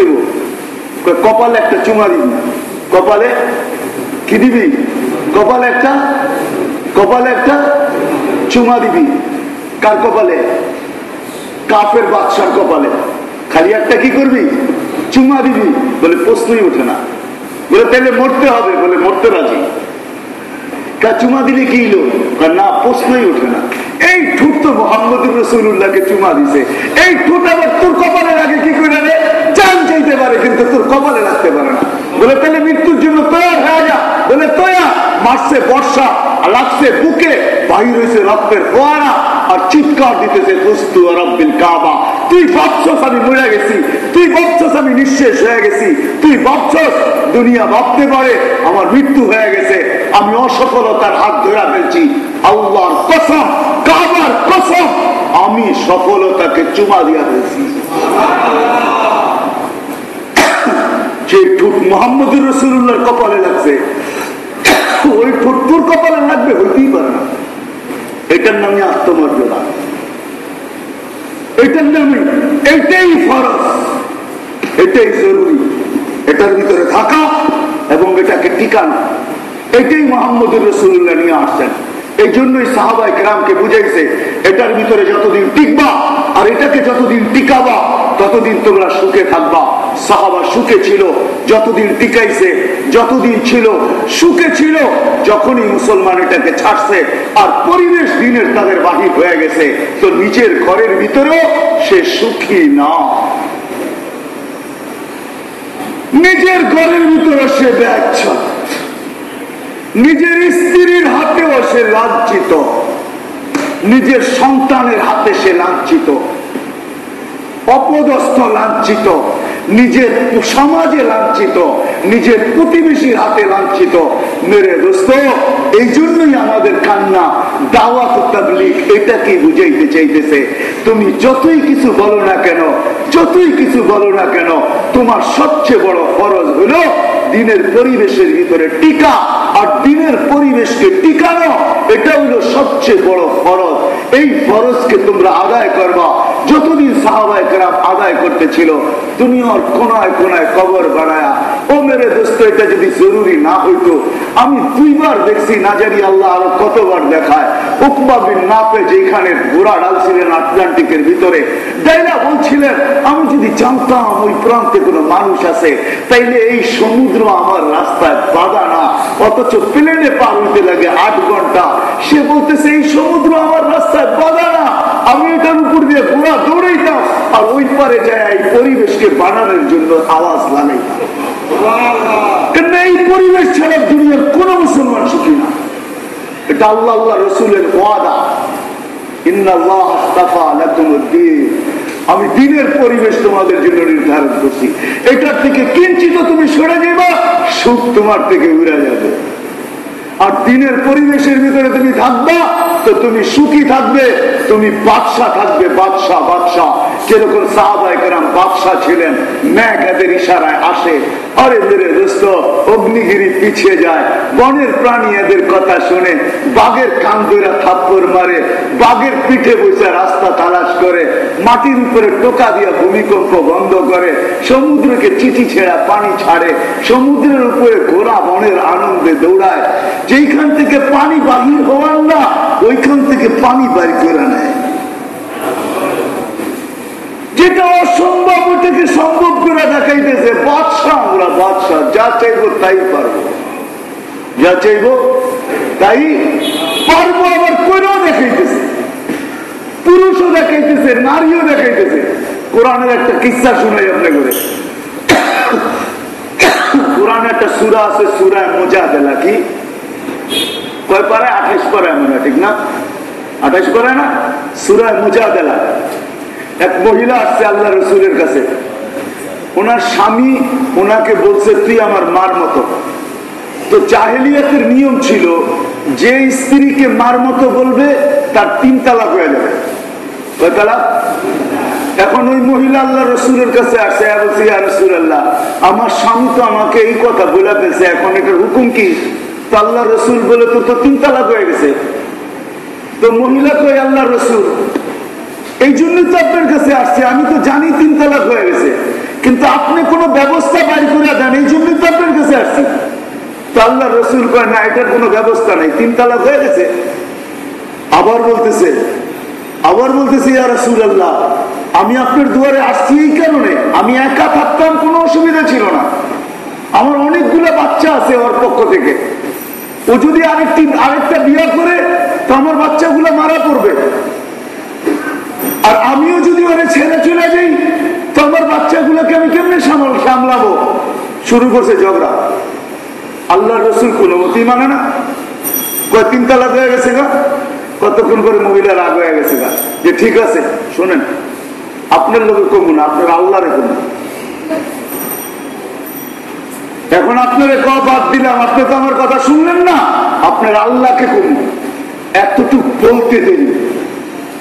কপালে একটা চুমা দিবি। কপালে কি দিবি? কপালে একটা? কপালে একটা চুমা দিবি। কার কপালে? কাপের বাদশার কপালে। খালি একটা কি করবি? চুমা দিবি। বলে, প্রশ্নই ওঠে না। বলে তাহলে মরতে হবে। বলে, মরতে রাজি। কা চুমা দিলে কি না, প্রশ্নই ওঠে না। এই তো মোহাম্মদ রসুল্লাহকে চুমা দিছে। এই ঠুট তোর কপালে লাগে কি করে রে চান চাইতে পারে, কিন্তু তোর কপালে রাখতে পারে না। বলে, তাহলে মৃত্যুর জন্য তৈরি হয়ে যা। বলে তৈয়া মারছে বর্ষা লাগছে বুকে, বাহির হয়েছে রক্তের ফোয়ারা, আর চিৎকার দিতেছে, দোস্তু রব্বিল কাবা, তুই ভাবছস আমি মরে গেছি, তুই ভাবছস আমি নিঃশেষ হয়ে গেছি, তুই ভাবছস দুনিয়া ভাবতে পারে, আমার মৃত্যু হয়ে গেছে, আমি অসফলতার হাত ধরে ফেলছি, আল্লাহর কসম। আমি সফলতাকে চুমা দিয়া ফেলছি যে ঠোঁট মোহাম্মদুর রসুল্লাহর কপালে লাগছে, ওই ঠোঁট কপালে লাগবে হইতেই পারে না। এটার নামে আত্মমর্যাদা। এটার নামে এটাই ফরজ। এটাই জরুরি। এটার ভিতরে থাকা এবং এটাকে টিকানো। এটাই মোহাম্মদুর রসুল্লাহ নিয়ে আসছেন। এই জন্যই সাহাবাই গ্রামকে বুঝাইছে, এটার ভিতরে যতদিন টিকবা আর এটাকে যতদিন টিকাবা, ততদিন তোমরা সুখে থাকবা। সাহাবা সুখে ছিল, যতদিন টিকাইছে, যতদিন ছিল, সুখে ছিল, যখনই মুসলমান এটাকে ছাড়ছে আর পরিবেশ দিনের তাদের বাহির হয়ে গেছে, তো নিজের ঘরের ভিতরেও সে সুখী না। নিজের ঘরের ভিতরে সে ব্যচ্ছ নিজের স্ত্রীর হাতেও সে লাঞ্ছিত। নিজের সন্তানের হাতে সে লাঞ্ছিত। অপদস্থ লাঞ্ছিত, নিজের সমাজে লাঞ্ছিত, নিজের প্রতিবেশীর হাতে লাঞ্ছিত। মেরে দোস্ত, এই জন্যই আমাদের কান্না, দাওয়াত তাবলিক এটা কি বুঝাইতে চাইতেছে? তুমি যতই কিছু বলো না কেন, যতই কিছু বলো না কেন, তোমার সবচেয়ে বড় ফরজ হলো দিনের পরিবেশের ভিতরে টিকা, আর দিনের পরিবেশকে টিকানো, এটা হলো সবচেয়ে বড় ফরজ। এই ফরজকে তোমরা আদায় করবা যতদিন সাহাবায় কেরাম আদায় করতেছিল দুনিয়ার কোনায় কোনায় কবর বানায়া, ও মেরে দোস্ত, এটা যদি জরুরি না হইতো, আমি দুইবার দেখছি না জানি আল্লাহ আরও কতবার দেখায়। নাপে যেখানে ঘোড়া ডালছিলেন আটলান্টিকের ভিতরে বলছিলেন, আমি যদি জানতাম ওই প্রান্তে কোনো মানুষ আছে, তাইলে এই সমুদ্র আমার রাস্তায় বাধা না, অথচ প্লেনে পার হইতে লাগে আট ঘণ্টা। সে বলতেছে, এই সমুদ্র আমার রাস্তায় বাধা না। আমি এটার উপর দিয়ে ঘোড়া দৌড়াইতাম আর ওই পারে যায় এই পরিবেশকে বানানোর জন্য আওয়াজ লাগাইতাম এই পরিবেশ ছাড়া দুনিয়ার কোন মুসলমান সুখী না। এটা আল্লাহ আল্লাহ রসুলের ওয়াদা। আমি দিনের পরিবেশ তোমাদের জন্য নির্ধারণ করছি। এটার থেকে কিঞ্চিত তুমি সরে যাবা সুখ তোমার থেকে উড়ে যাবে। আর দিনের পরিবেশের ভিতরে তুমি থাকবা, তো তুমি সুখী থাকবে, তুমি বাদশাহ থাকবে, বাদশাহ বাদশাহ। যেরকম সাহাবাহাম বাদশাহ ছিলেন ম্যাঘ এদের ইশারায় আসে। আরে মেরে দোস্ত, অগ্নিগিরি পিছিয়ে যায়। বনের প্রাণী এদের কথা শুনে বাঘের কান্দুরা থাপ্পর মারে, বাঘের পিঠে বসে রাস্তা তালাশ করে, মাটির উপরে টোকা দিয়া ভূমিকম্প বন্ধ করে, সমুদ্রকে চিঠি ছেড়া পানি ছাড়ে, সমুদ্রের উপরে ঘোড়া বনের আনন্দে দৌড়ায়। যেইখান থেকে পানি বাহির হওয়ার না, ওইখান থেকে পানি বাড়ি করে নেয়। যেটা অসম্ভব ওটাকে সম্ভব করে দেখাইতেছে। বাদশাহ, আমরা বাদশাহ, যা চাইব তাই পারব। যা চাইব তাই পারব, আবার করেও দেখাইতেছে। পুরুষও দেখাইতেছে, নারীও দেখাইতেছে। কোরআনের একটা কিসা শুনাই আপনি করে কোরআনে একটা সুরা আছে সুরায় মোজা দেলা কি? কয় পারে? আঠাইশ পারে আমরা ঠিক না? আঠাইশ পারে না? সুরায় মোজা দেলা এক মহিলা আসছে আল্লাহ রসুলের কাছে। ওনার স্বামী ওনাকে বলছে, তুই আমার মার মতো। তো জাহেলিয়াতের নিয়ম ছিল যে স্ত্রীকে মার মতো বলবে, তার তিন তালাক হয়ে যাবে। কয় তালাক? এখন ওই মহিলা আল্লাহ রসুলের কাছে বলছে রসুল আল্লাহ আমার স্বামী তো আমাকে এই কথা বলে ফেলছে, এখন এটার হুকুম কি? তো আল্লাহ রসুল বলে তো তো তিন তালাক হয়ে গেছে। তো মহিলা কই আল্লাহ রসুল এই জন্যই তো আপনার কাছে আসছে। আমি তো জানি তিন তালাক হয়ে গেছে। কিন্তু আপনি কোনো ব্যবস্থা বাড়ি করে দেন, এই জন্যই তো আপনার কাছে আসছে। তো আল্লাহ রসুল কয়, না, এটার কোনো ব্যবস্থা নেই। তিন তালাক হয়ে গেছে। আবার বলতেছে আবার বলতেছে, ইয়া রসুল আল্লাহ আমি আপনার দুয়ারে আসছি এই কারণে। আমি একা থাকতাম, কোনো অসুবিধা ছিল না। আমার অনেকগুলো বাচ্চা আছে ওর পক্ষ থেকে। ও যদি আরেকটি, আরেকটা বিয়ে করে, তো আমার বাচ্চাগুলো মারা পড়বে। আর আমিও যদি ওরে ছেড়ে চলে যাই, তো আমার বাচ্চাগুলোকে আমি কেমনে সামাল, সামলাবো? শুরু করছে ঝগড়া। আল্লাহ রসুল কোন মতেই মানে না। কয়, তিন তালাক হয়ে গেছে গা? কতক্ষণ করে মহিলা রাগ হয়ে গেছে গা? যে ঠিক আছে, শোনেন, আপনার লোকে কমুন আপনার আল্লাহরে কমুন এখন আপনারে ক বাদ দিলাম, আপনি তো আমার কথা শুনলেন না। আপনার আল্লাহকে কমুন এতটুক বলতে দেরি।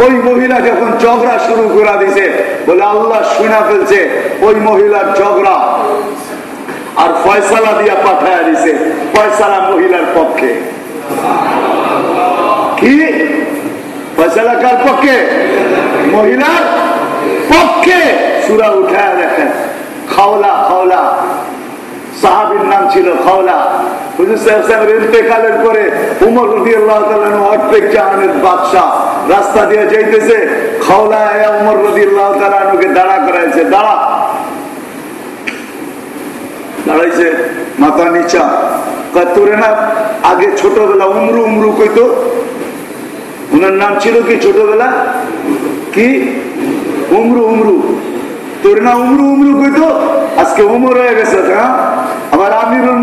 ওই মহিলা যখন ঝগড়া শুরু করে দিছে, বলে আল্লাহ শুনা ফেলছে, ওই মহিলার ঝগড়া। আর ফয়সালা দিয়া পাঠায় দিছে, ফয়সালা মহিলার পক্ষে। কি? ফয়সালা কার পক্ষে? মহিলার পক্ষে। সুরা উঠায় দেখেন, খাওলা খাওলা। সাহাবির নাম ছিল খাওলা। ইন্তেকালের পরে উমর রবি আল্লাহ অর্ধেক জাহানের বাদশাহ। রাস্তা দিয়ে যাইতেছে, খাওলা দাঁড়াইছে, মাথা নিচা। না আগে ছোটবেলা উমরু উমরু কইতো? ওনার নাম ছিল কি ছোটবেলা? কি? উমরু উমরু। তোর না উমরু উমরু কইতো? আজকে উমর হয়ে গেছে হ্যাঁ? আবার আমিরুল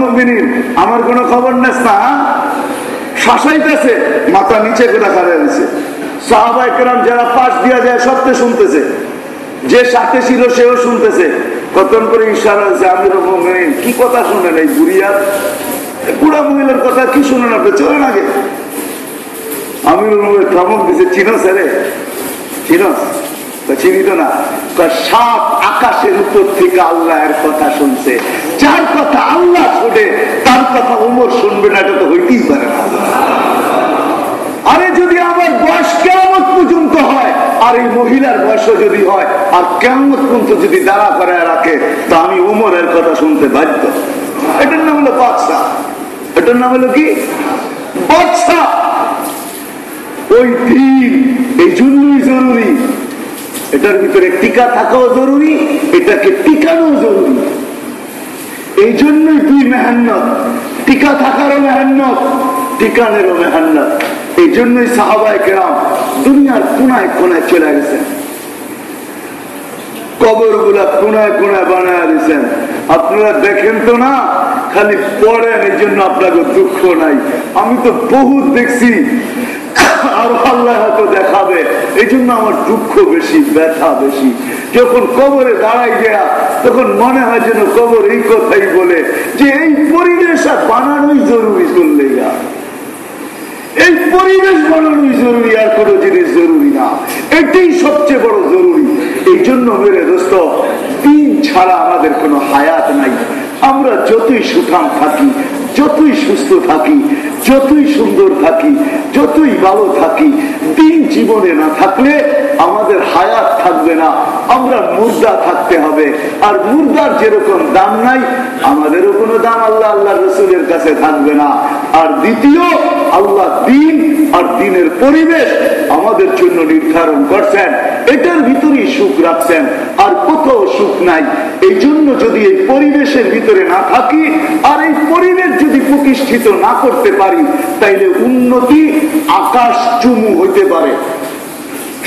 আমার কোনো খবর নেস না হ্যাঁ? শাসাইতেছে, মাথা নিচে করে খাড়া দিছে সাহাবাই কেরাম যারা পাশ দিয়া যায় সত্যি শুনতেছে। যে সাথে ছিল সেও শুনতেছে। কতন করে ইশারা আমিরুল মুমিনিন, কি কথা শুনেন এই বুড়িয়া? বুড়া মহিলার কথা কি শুনেন আপনি? চলেন আগে। মুমিনিন ধমক দিছে চিনো স্যারে চিনস? চিনিত না। সাত আকাশের উপর থেকে আল্লাহর কথা শুনছে। যার কথা আল্লাহ শুনে, তার কথা উমর শুনবে না, এটা তো হইতেই পারে না। আরে যদি আমার বয়স কেমন পর্যন্ত হয়, আর এই মহিলার বয়স যদি হয়, আর কেমন পর্যন্ত যদি দাঁড়া করে রাখে, তা আমি উমরের কথা শুনতে বাধ্য। এটার নাম হলো বাদশা। এটার নাম হলো কি? বাদশা। ওই দিন, এই জন্যই জরুরি। এটার ভিতরে টিকা থাকাও জরুরি, এটাকে টিকানো জরুরি। এই জন্যই তুই মেহান্নত টিকা থাকারও মেহান্নত। এই জন্যই সাহাবায় কেরাম দুনিয়ার কোনায় কোনায় চলে গেছেন। কবরগুলা কোনায় কোনায় বানায় দিচ্ছেন আপনারা দেখেন তো না, খালি পড়েন, এই জন্য আপনাকে দুঃখ নাই। আমি তো বহুত দেখছি, আর আল্লাহ হয়তো দেখাবে। এই জন্য আমার দুঃখ বেশি, ব্যথা বেশি। যখন কবরে দাঁড়াই গেয়া, তখন মনে হয় যেন কবর এই কথাই বলে যে, এই পরিবেশ বানানোই জরুরি করলে গা এই পরিবেশ বানানোই জরুরি, আর কোনো জিনিস জরুরি না। এটাই সবচেয়ে বড় জরুরি। এই জন্য, মেরে দোস্ত তিন ছাড়া আমাদের কোনো হায়াত নাই। আমরা যতই সুঠাম থাকি, যতই সুস্থ থাকি, যতই সুন্দর থাকি, যতই ভালো থাকি, দিন জীবনে না থাকলে আমাদের হায়াত থাকবে না, আমরা মুর্দা থাকতে হবে। আর মুর্দার যেরকম দাম নাই, আমাদেরও কোনো দাম আল্লাহ আল্লাহ রসুলের কাছে থাকবে না। আর দ্বিতীয়, আল্লাহ দিন আর দিনের পরিবেশ আমাদের জন্য নির্ধারণ করছেন। এটার ভিতরেই সুখ রাখছেন। আর সুখ নাই। এই জন্য যদি এই পরিবেশের ভিতরে না থাকি, আর এই পরিবেশ যদি প্রতিষ্ঠিত না করতে পারি, তাইলে উন্নতি আকাশ চুমু হইতে পারে।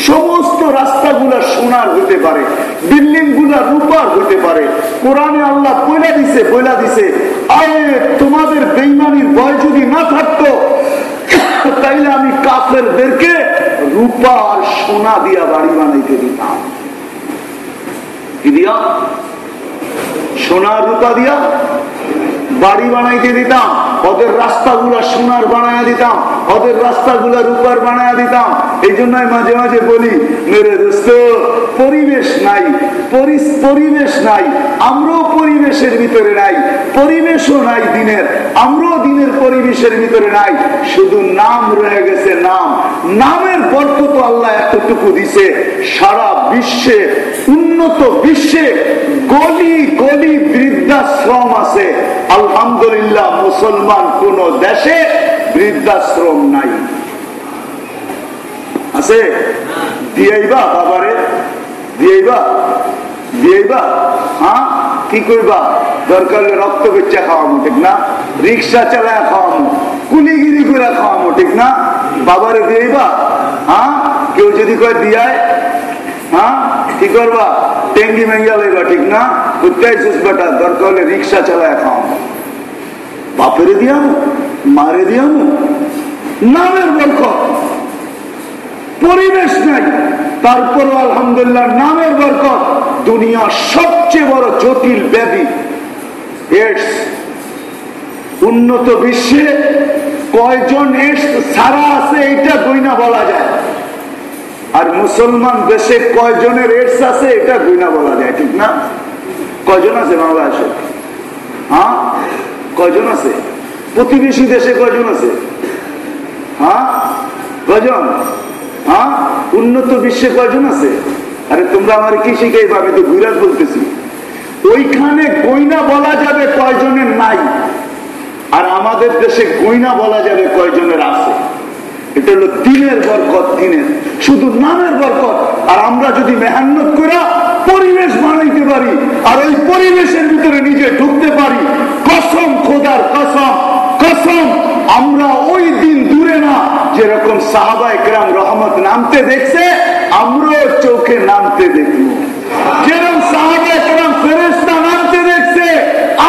সমস্ত রাস্তাগুলা সোনার হইতে পারে বিল্ডিংগুলা রূপার হইতে পারে। কোরআনে আল্লাহ বইলা দিছে বইলা দিছে, আরে, তোমাদের বেইমানির ভয় যদি না থাকতো, তাইলে আমি কাফেরদেরকে রূপা আর সোনা দিয়া বাড়ি বানাইতে দিতাম। কি দিয়া? সোনা রূপা দিয়া? বাড়ি বানাইতে দিতাম, ওদের রাস্তাগুলা সোনার বানায় দিতাম, ওদের রাস্তাগুলা রূপার বানায় দিতাম। এই জন্য মাঝে মাঝে বলি, মেরে দোস্ত, পরিবেশ নাই পরিবেশ নাই, আমরাও পরিবেশের ভিতরে নাই, পরিবেশও নাই দিনের, আমরাও দিনের পরিবেশের ভিতরে নাই, শুধু নাম রয়ে গেছে নাম। নামের বরকত আল্লাহ এতটুকু দিছে, সারা বিশ্বে, উন্নত বিশ্বে গলি গলি বৃদ্ধাশ্রম আছে। আলহামদুলিল্লাহ, মুসলমান কোন দেশে বৃদ্ধাশ্রম নাই। আছে? দিয়েইবা বাবারে, দিয়েইবা দিয়েইবা। হ্যাঁ? কি করবা দরকার রক্ত বেচা খাওয়ামো, ঠিক না? রিক্সা চালায় খাওয়ামো, কুলিগিরি করে খাওয়ামো, ঠিক না? বাবারে দিয়েইবা হ্যাঁ? কেউ যদি কয় দিয়ায় হ্যাঁ? কি করবা? টেঙ্গি মেঙ্গা লইবা, ঠিক না? কোথায় বেটা দরকার হলে রিক্সা চালায় খাওয়ামো। বাপেরে দিয়ামো, মারে দিয়ামো। নামের বরকত। পরিবেশ নাই। তারপরও আলহামদুলিল্লাহ নামের বরকত। দুনিয়া সবচেয়ে বড় জটিল ব্যাধি। এডস উন্নত বিশ্বে কয়জন এডস সারা আছে এটা গইনা বলা যায়। আর মুসলমান দেশে কয়জনের এডস আছে এটা গইনা বলা যায়, ঠিক না? কয়জন আছে বাংলাদেশে? হ্যাঁ? কয়জন আছে? প্রতিবেশী দেশে কয়জন আছে? হ্যাঁ? কয়জন? হ্যাঁ? উন্নত বিশ্বে কয়জন আছে? আরে তোমরা আমার কি শিখাইবা আমি তো গুজরাট বলতেছি? ওইখানে গইনা বলা যাবে কয়জনের নাই, আর আমাদের দেশে গইনা বলা যাবে কয়জনের আছে? এটা হলো দিনের বরকত দিনের, শুধু নামের বরকত, আর আমরা যদি মেহান্নত করে পরিবেশ বানাইতে পারি, আর ওই পরিবেশের ভিতরে নিজে ঢুকতে পারি কসম খোদার কসম কসম। আমরা ওই দিন দূরে না, যেরকম সাহাবা একরাম রহমত নামতে দেখছে, আমরাও চোখে নামতে দেখব। যেরকম সাহাবা একরাম ফেরেস্তা নামতে দেখছে,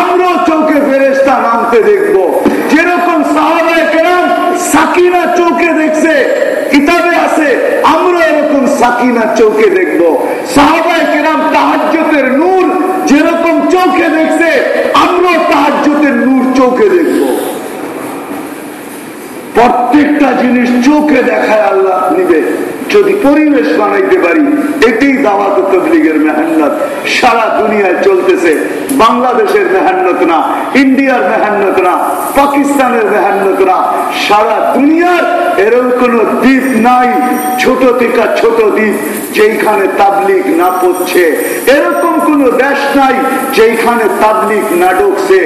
আমরাও চোখে ফেরেস্তা নামতে দেখব। যেরকম সাহাবা একরাম সাকিনা চোখে দেখছে, কিতাবে আছে আমরা এরকম সাকিনা চোখে দেখব। সাহাবায় কেরাম তাহাজ্যতের নূর যেরকম চোখে দেখছে আমরা তাহাজ্যতের নূর চোখে দেখব প্রত্যেকটা জিনিস চোখে দেখায় আল্লাহ নিবে। যদি পরিবেশ বানাইতে পারি এটাই দাওয়াত তবলিগের মেহান্নত সারা দুনিয়ায় চলতেছে। বাংলাদেশের মেহান্নত না, ইন্ডিয়ার মেহান্নত না, পাকিস্তানের মেহান্নত না। সারা দুনিয়ার এরকম কোন দ্বীপ নাই, ছোট থেকে ছোট দ্বীপ যেখানে তাবলিক না পড়ছে। এরকম কোন দেশ নাই যেখানে তাবলিক না ঢুকছে।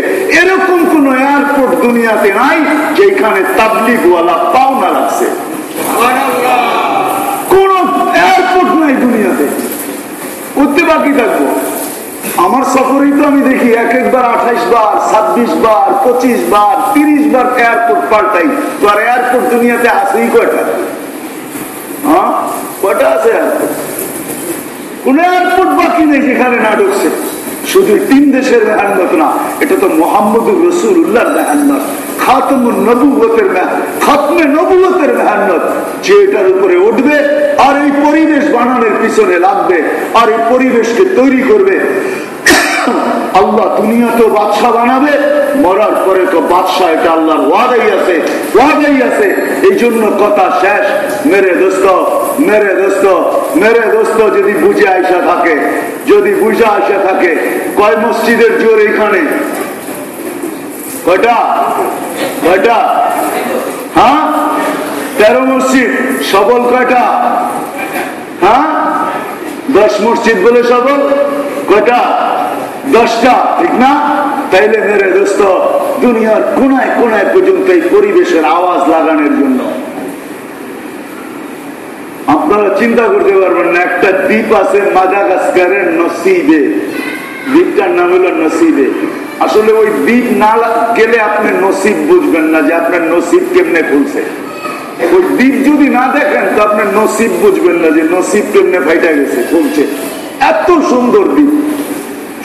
এরকম কোন এয়ারপোর্ট দুনিয়াতে নাই যেখানে তাবলিকওয়ালা পাওনা রাখছে। কোন এয়ারপোর্ট নাই দুনিয়াতে। করতে বাকি থাকব। আমার সফরেই তো আমি দেখি এক একবার আঠাইশ বার, ছাব্বিশ বার, পঁচিশ বার, তিরিশ বার এয়ারপোর্ট পাল্টাই। তো আর এয়ারপোর্ট দুনিয়াতে আসেই কয়টা? হ্যাঁ? কয়টা আছে? এয়ারপোর্ট কোন এয়ারপোর্ট বাকি নেই যেখানে না ঢুকছে। শুধু তিন দেশের মেহান্নত না, এটা তো মোহাম্মদ রসুল উল্লাহ খাতমুল মেহান্নত যে এটার উপরে উঠবে আর এই পরিবেশ বানানোর পিছনে লাগবে, আর এই পরিবেশকে তৈরি করবে। আল্লাহ দুনিয়া তো বাদশাহ বানাবে, মরার পরে তো বাদশাহ এটা আল্লাহর ওয়াদাই আছে ওয়াদাই আছে। এই জন্য কথা শেষ। মেরে দোস্ত মেরে দোস্ত মেরে দোস্ত যদি বুঝে আইসা থাকে, যদি বুঝে আসা থাকে, কয় মসজিদের জোর এখানে কয়টা? কয়টা? হ্যাঁ? তেরো মসজিদ, সবল কয়টা? হ্যাঁ? দশ মসজিদ বলে সবল? কয়টা? দশটা, ঠিক না? তাইলে মেরে দোস্ত, দুনিয়ার কোনায় কোনায় পর্যন্ত এই পরিবেশের আওয়াজ লাগানোর জন্য। আপনারা চিন্তা করতে পারবেন না, একটা দ্বীপ আছে মাদাগাস্কারের নসিবে। দ্বীপটার নাম হলো নসিবে। আসলে ওই দ্বীপ না গেলে আপনি নসিব বুঝবেন না যে আপনার নসিব কেমনে খুলছে ওই দ্বীপ যদি না দেখেন, তো আপনার নসিব বুঝবেন না যে নসিব কেমনে ফাইটা গেছে খুলছে এত সুন্দর দ্বীপ।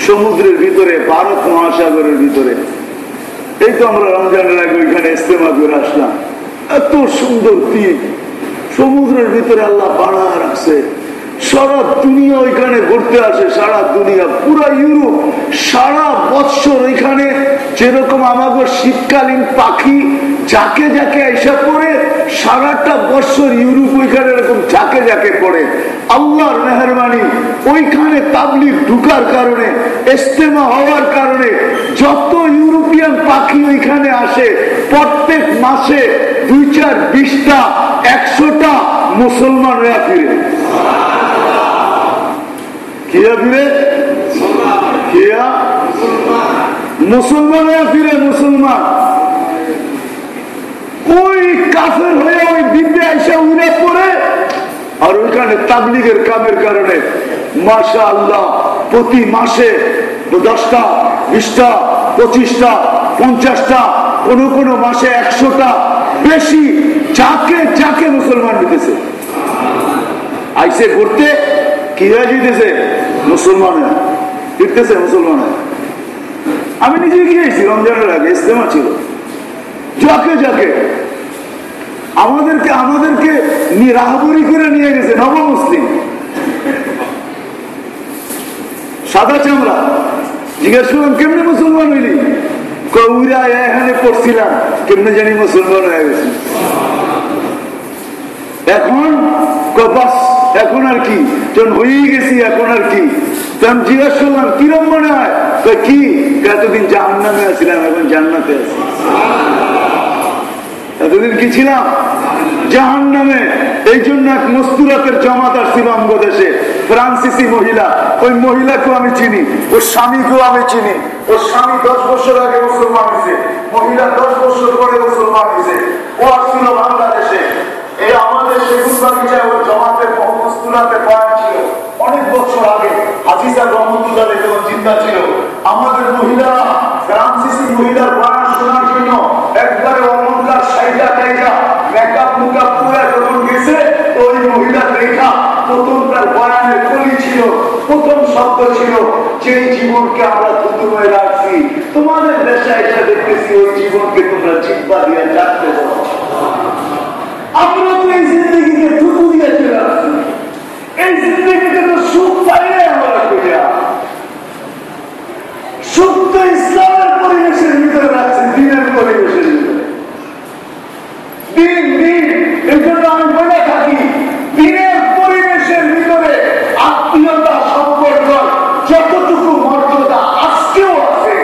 সমুদ্রের ভিতরে, ভারত মহাসাগরের ভিতরে। এই তো আমরা রমজানের আগে ওইখানে ইস্তেমা করে আসলাম। এত সুন্দর দ্বীপ সমুদ্রের ভিতরে আল্লাহ বাড়া রাখছে। সারা দুনিয়া ওইখানে ঘুরতে আসে, সারা দুনিয়া, পুরা ইউরোপ, সারা বৎসর ওইখানে। যেরকম আমাদের শীতকালীন পাখি যাকে যাকে এসে পড়ে, সারাটা বৎসর ইউরোপ ওইখানে এরকম যাকে যাকে পড়ে। আল্লাহর মেহরবানি ওইখানে তাবলিক ঢুকার কারণে ইস্তেমা হওয়ার কারণে, যত ইউরোপিয়ান পাখি ওইখানে আসে, প্রত্যেক মাসে দুই চার বিশটা, একশোটা মুসলমানরা ফিরে। কিয়া ফিরে? কিয়া মুসলমানরা ফিরে, মুসলমান। ওই কাফের হয়ে ওই দ্বীপে এসে উড়ে পড়ে, আর ওইখানে তাবলিগের কামের কারণে মাসা আল্লাহ প্রতি মাসে দশটা, বিশটা, পঁচিশটা, পঞ্চাশটা, কোনো কোনো মাসে একশোটা বেশি যাকে যাকে মুসলমান দিতেছে। আইসে ঘুরতে কি যেতেছে মুসলমানের ফিরতেছে আমি নিজে গিয়েছি রমজানের আগে ইস্তেমা ছিল। যাকে যাকে। আমাদেরকে আমাদেরকে রাহবরি করে নিয়ে গেছে নব মুসলিম। সাদা চামড়া। জিজ্ঞেস করলাম, কেমনি মুসলমান হইলি? কৌরা এখানে পড়ছিলাম। কেমনে জানি মুসলমান হয়ে গেছে। এখন কপাস এখন আর কি? যখন হয়েই গেছি, এখন আর কি? তখন জিজ্ঞেস করলাম, কিরম মনে হয়? কি? এতদিন জাহান নামে আছিলাম, এখন জান্নাতে আছি। এতদিন কি ছিলাম? জাহান নামে এই জন্য এক মস্তুরাতের জমাত আসছিল অঙ্গদেশে ফ্রান্সিসি মহিলা। ওই মহিলাকেও আমি চিনি, ওর স্বামীকেও আমি চিনি। ওর স্বামী দশ বছর আগে মুসলমান হয়েছে, মহিলা দশ বছর পরে মুসলমান হয়েছে। ও আসছিল বাংলাদেশে। এই আমাদের সেগুন বাগিচায় ওর জমাতের মহমস্তুরাতে বয়ান ছিল। অনেক বছর আগে হাজিজা রহমতুল্লাহ যখন চিন্তা ছিল, আমাদের মহিলারা ফ্রান্সিসি মহিলার বয়ান শোনার জন্য একবারে অলঙ্কার সাইডা টাইডা মেকআপ মুকআপ পুরা যখন গেছে তো ওই মহিলা দেখা প্রথম তার বয়ানের কলি ছিল, প্রথম শব্দ ছিল যে জীবনকে আমরা থুতুময় রাখছি, তোমাদের দেশে এসে দেখতেছি, ওই জীবনকে তোমরা জিব্বা দিয়ে চাটতে পারো। আমরা এই জিন্দগিতে তো সুখ আমরা করিয়া সুখ তো ইসলামের পরিবেশের ভিতরে রাখছে, দিনের পরিবেশের ভিতরে। দিন দিন আমি বলে থাকি, দিনের পরিবেশের ভিতরে আত্মীয়তা, সম্পর্ক, যতটুকু মর্যাদা আজকেও আছে,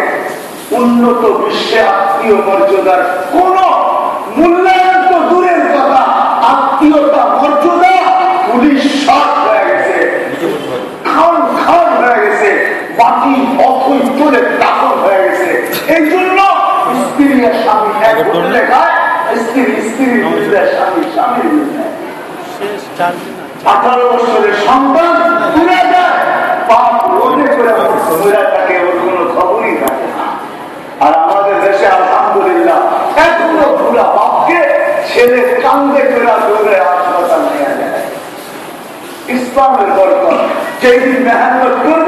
উন্নত বিশ্বে আত্মীয় মর্যাদার কোন মূল্যায়ন চলে দাখল হয়ে গেছে। এই জন্য স্ত্রী আর স্বামী এক স্ত্রী স্ত্রীর বিরুদ্ধে স্বামী স্বামীর বিরুদ্ধে আঠারো বছরের সন্তান তুলে যায় বাপ রোডে করে মহিলা থাকে ওর কোনো খবরই থাকে না। আর আমাদের দেশে আলহামদুলিল্লাহ এখনও পুরা বাপকে ছেলে কান্দে করে দৌড়ে হাসপাতাল নিয়ে যায়। ইসলামের যেদিন করব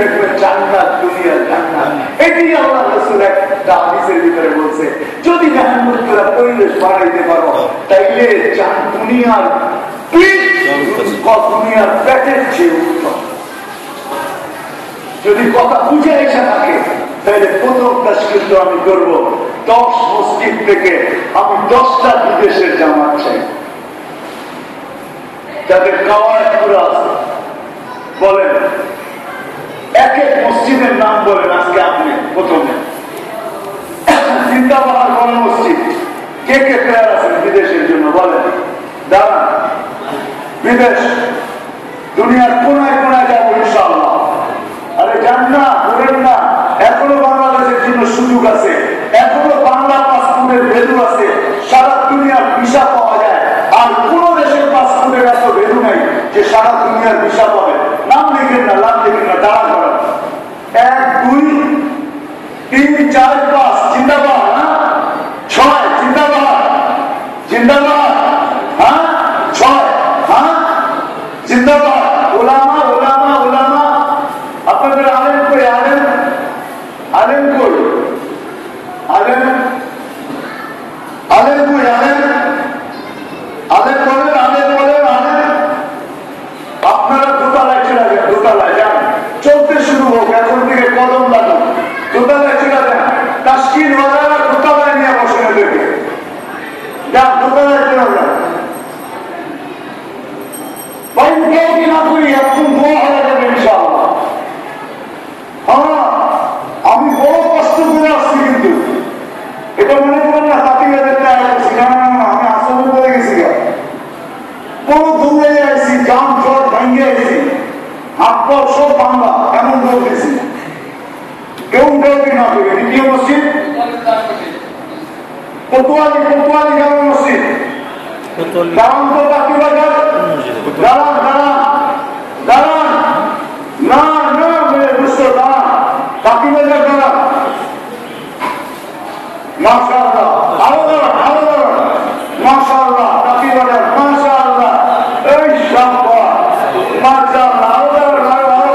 দেখবে জান্নাত, দুনিয়া জান্নাত। এটি আল্লাহ রসুল একটা হাদিসের ভিতরে বলছে, যদি করে পরিবেশ পারো, তাইলে জান, দুনিয়ার দুনিয়ার চেয়ে উত্তম যদি কথা বুঝে এসে থাকে তাহলে প্রথম কাজ কিন্তু আমি করব, দশ মসজিদ থেকে আমি দশটা বিদেশের জামাত চাই। যাদের কাওয়ায় পুরা আছে, বলেন এক এক মসজিদের নাম বলেন আজকে আপনি প্রথমে। চিন্তাভাবনা কোন মসজিদ? কে কে তৈরি আছেন বিদেশের জন্য বলেন। দাঁড়ান। বিদেশ। দুনিয়ার কোনায় কোনায় যাব ইনশাআল্লাহ। আরে যান না বলেন না। এখনও বাংলাদেশের জন্য সুযোগ আছে। এখনও বাংলা পাসপোর্টের ভ্যালু আছে। সারা দুনিয়ার ভিসা পাওয়া যায়। আর কোন দেশের পাসপোর্টের এত ভ্যালু নাই যে সারা দুনিয়ার ভিসা পাবে। নাম লিখেন না এক দুই তিন চার পাঁচ জিন্দাবাদ হ্যাঁ ছয় জিন্দাবাদ জিন্দাবাদ হ্যাঁ ছয় হ্যাঁ জিন্দাবাদ ওলামা ওলামা ওলামা আপনাদের আলেম কই আলেম আলেম কই আলেম আলেম কই আলেম আলেম বলেন আলেম বলেন আলেম আপনারা দোতলায় চলে যান দোতলায় যান চলতে শুরু হোক এখন থেকে কদম লাগুন দোতলায় চলে যান তাস্কিন ওয়ালারা দোতলায় নিয়ে বসে দেখে যান দোতলায় চলে যান বাইরে না করি এখন দোয়া হয়ে যাবে ইনশাআল্লাহ হ্যাঁ আমি বড় কষ্ট করে আসছি কিন্তু এটা মনে করেন না হাতি বেঁধে আসছি না না না আমি আসলে করে গেছি গা। বড় দৌড়ে আসছি গান জট ভাঙ্গে আসছি হাত পা সব বাংলা এমন দৌড়েছি কেউ উঠাউটি না করে দ্বিতীয় মসজিদ? পটুয়ালি পটুয়ালি গ্রামের মসজিদ। দাঁড়ান তো বাকি বাজার দাঁড়ান দাঁড়ান দাঁড়ান না না মেরে বুঝতে দাঁড়ান বাকি বাজার দাঁড়ান মাশাআল্লাহ আরও দাঁড়ান আরও দাঁড়ান মাশাআল্লাহ বাকি বাজার মাশাআল্লাহ এই শাবাশ মাশাআল্লাহ আরও দাঁড়ান আরও আরও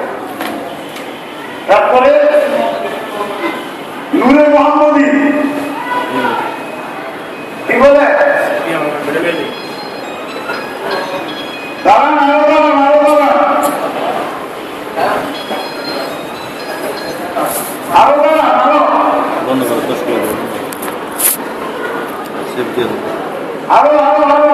নূরে মোহাম্মদী কি বলে দাঁড়ান আরও দাঁড়ান আরও দাঁড়ান আরও দাঁড়ান আরও বন্ধ করো দশ কিলো সেফ দিয়ে দেবো আরও আরও আরও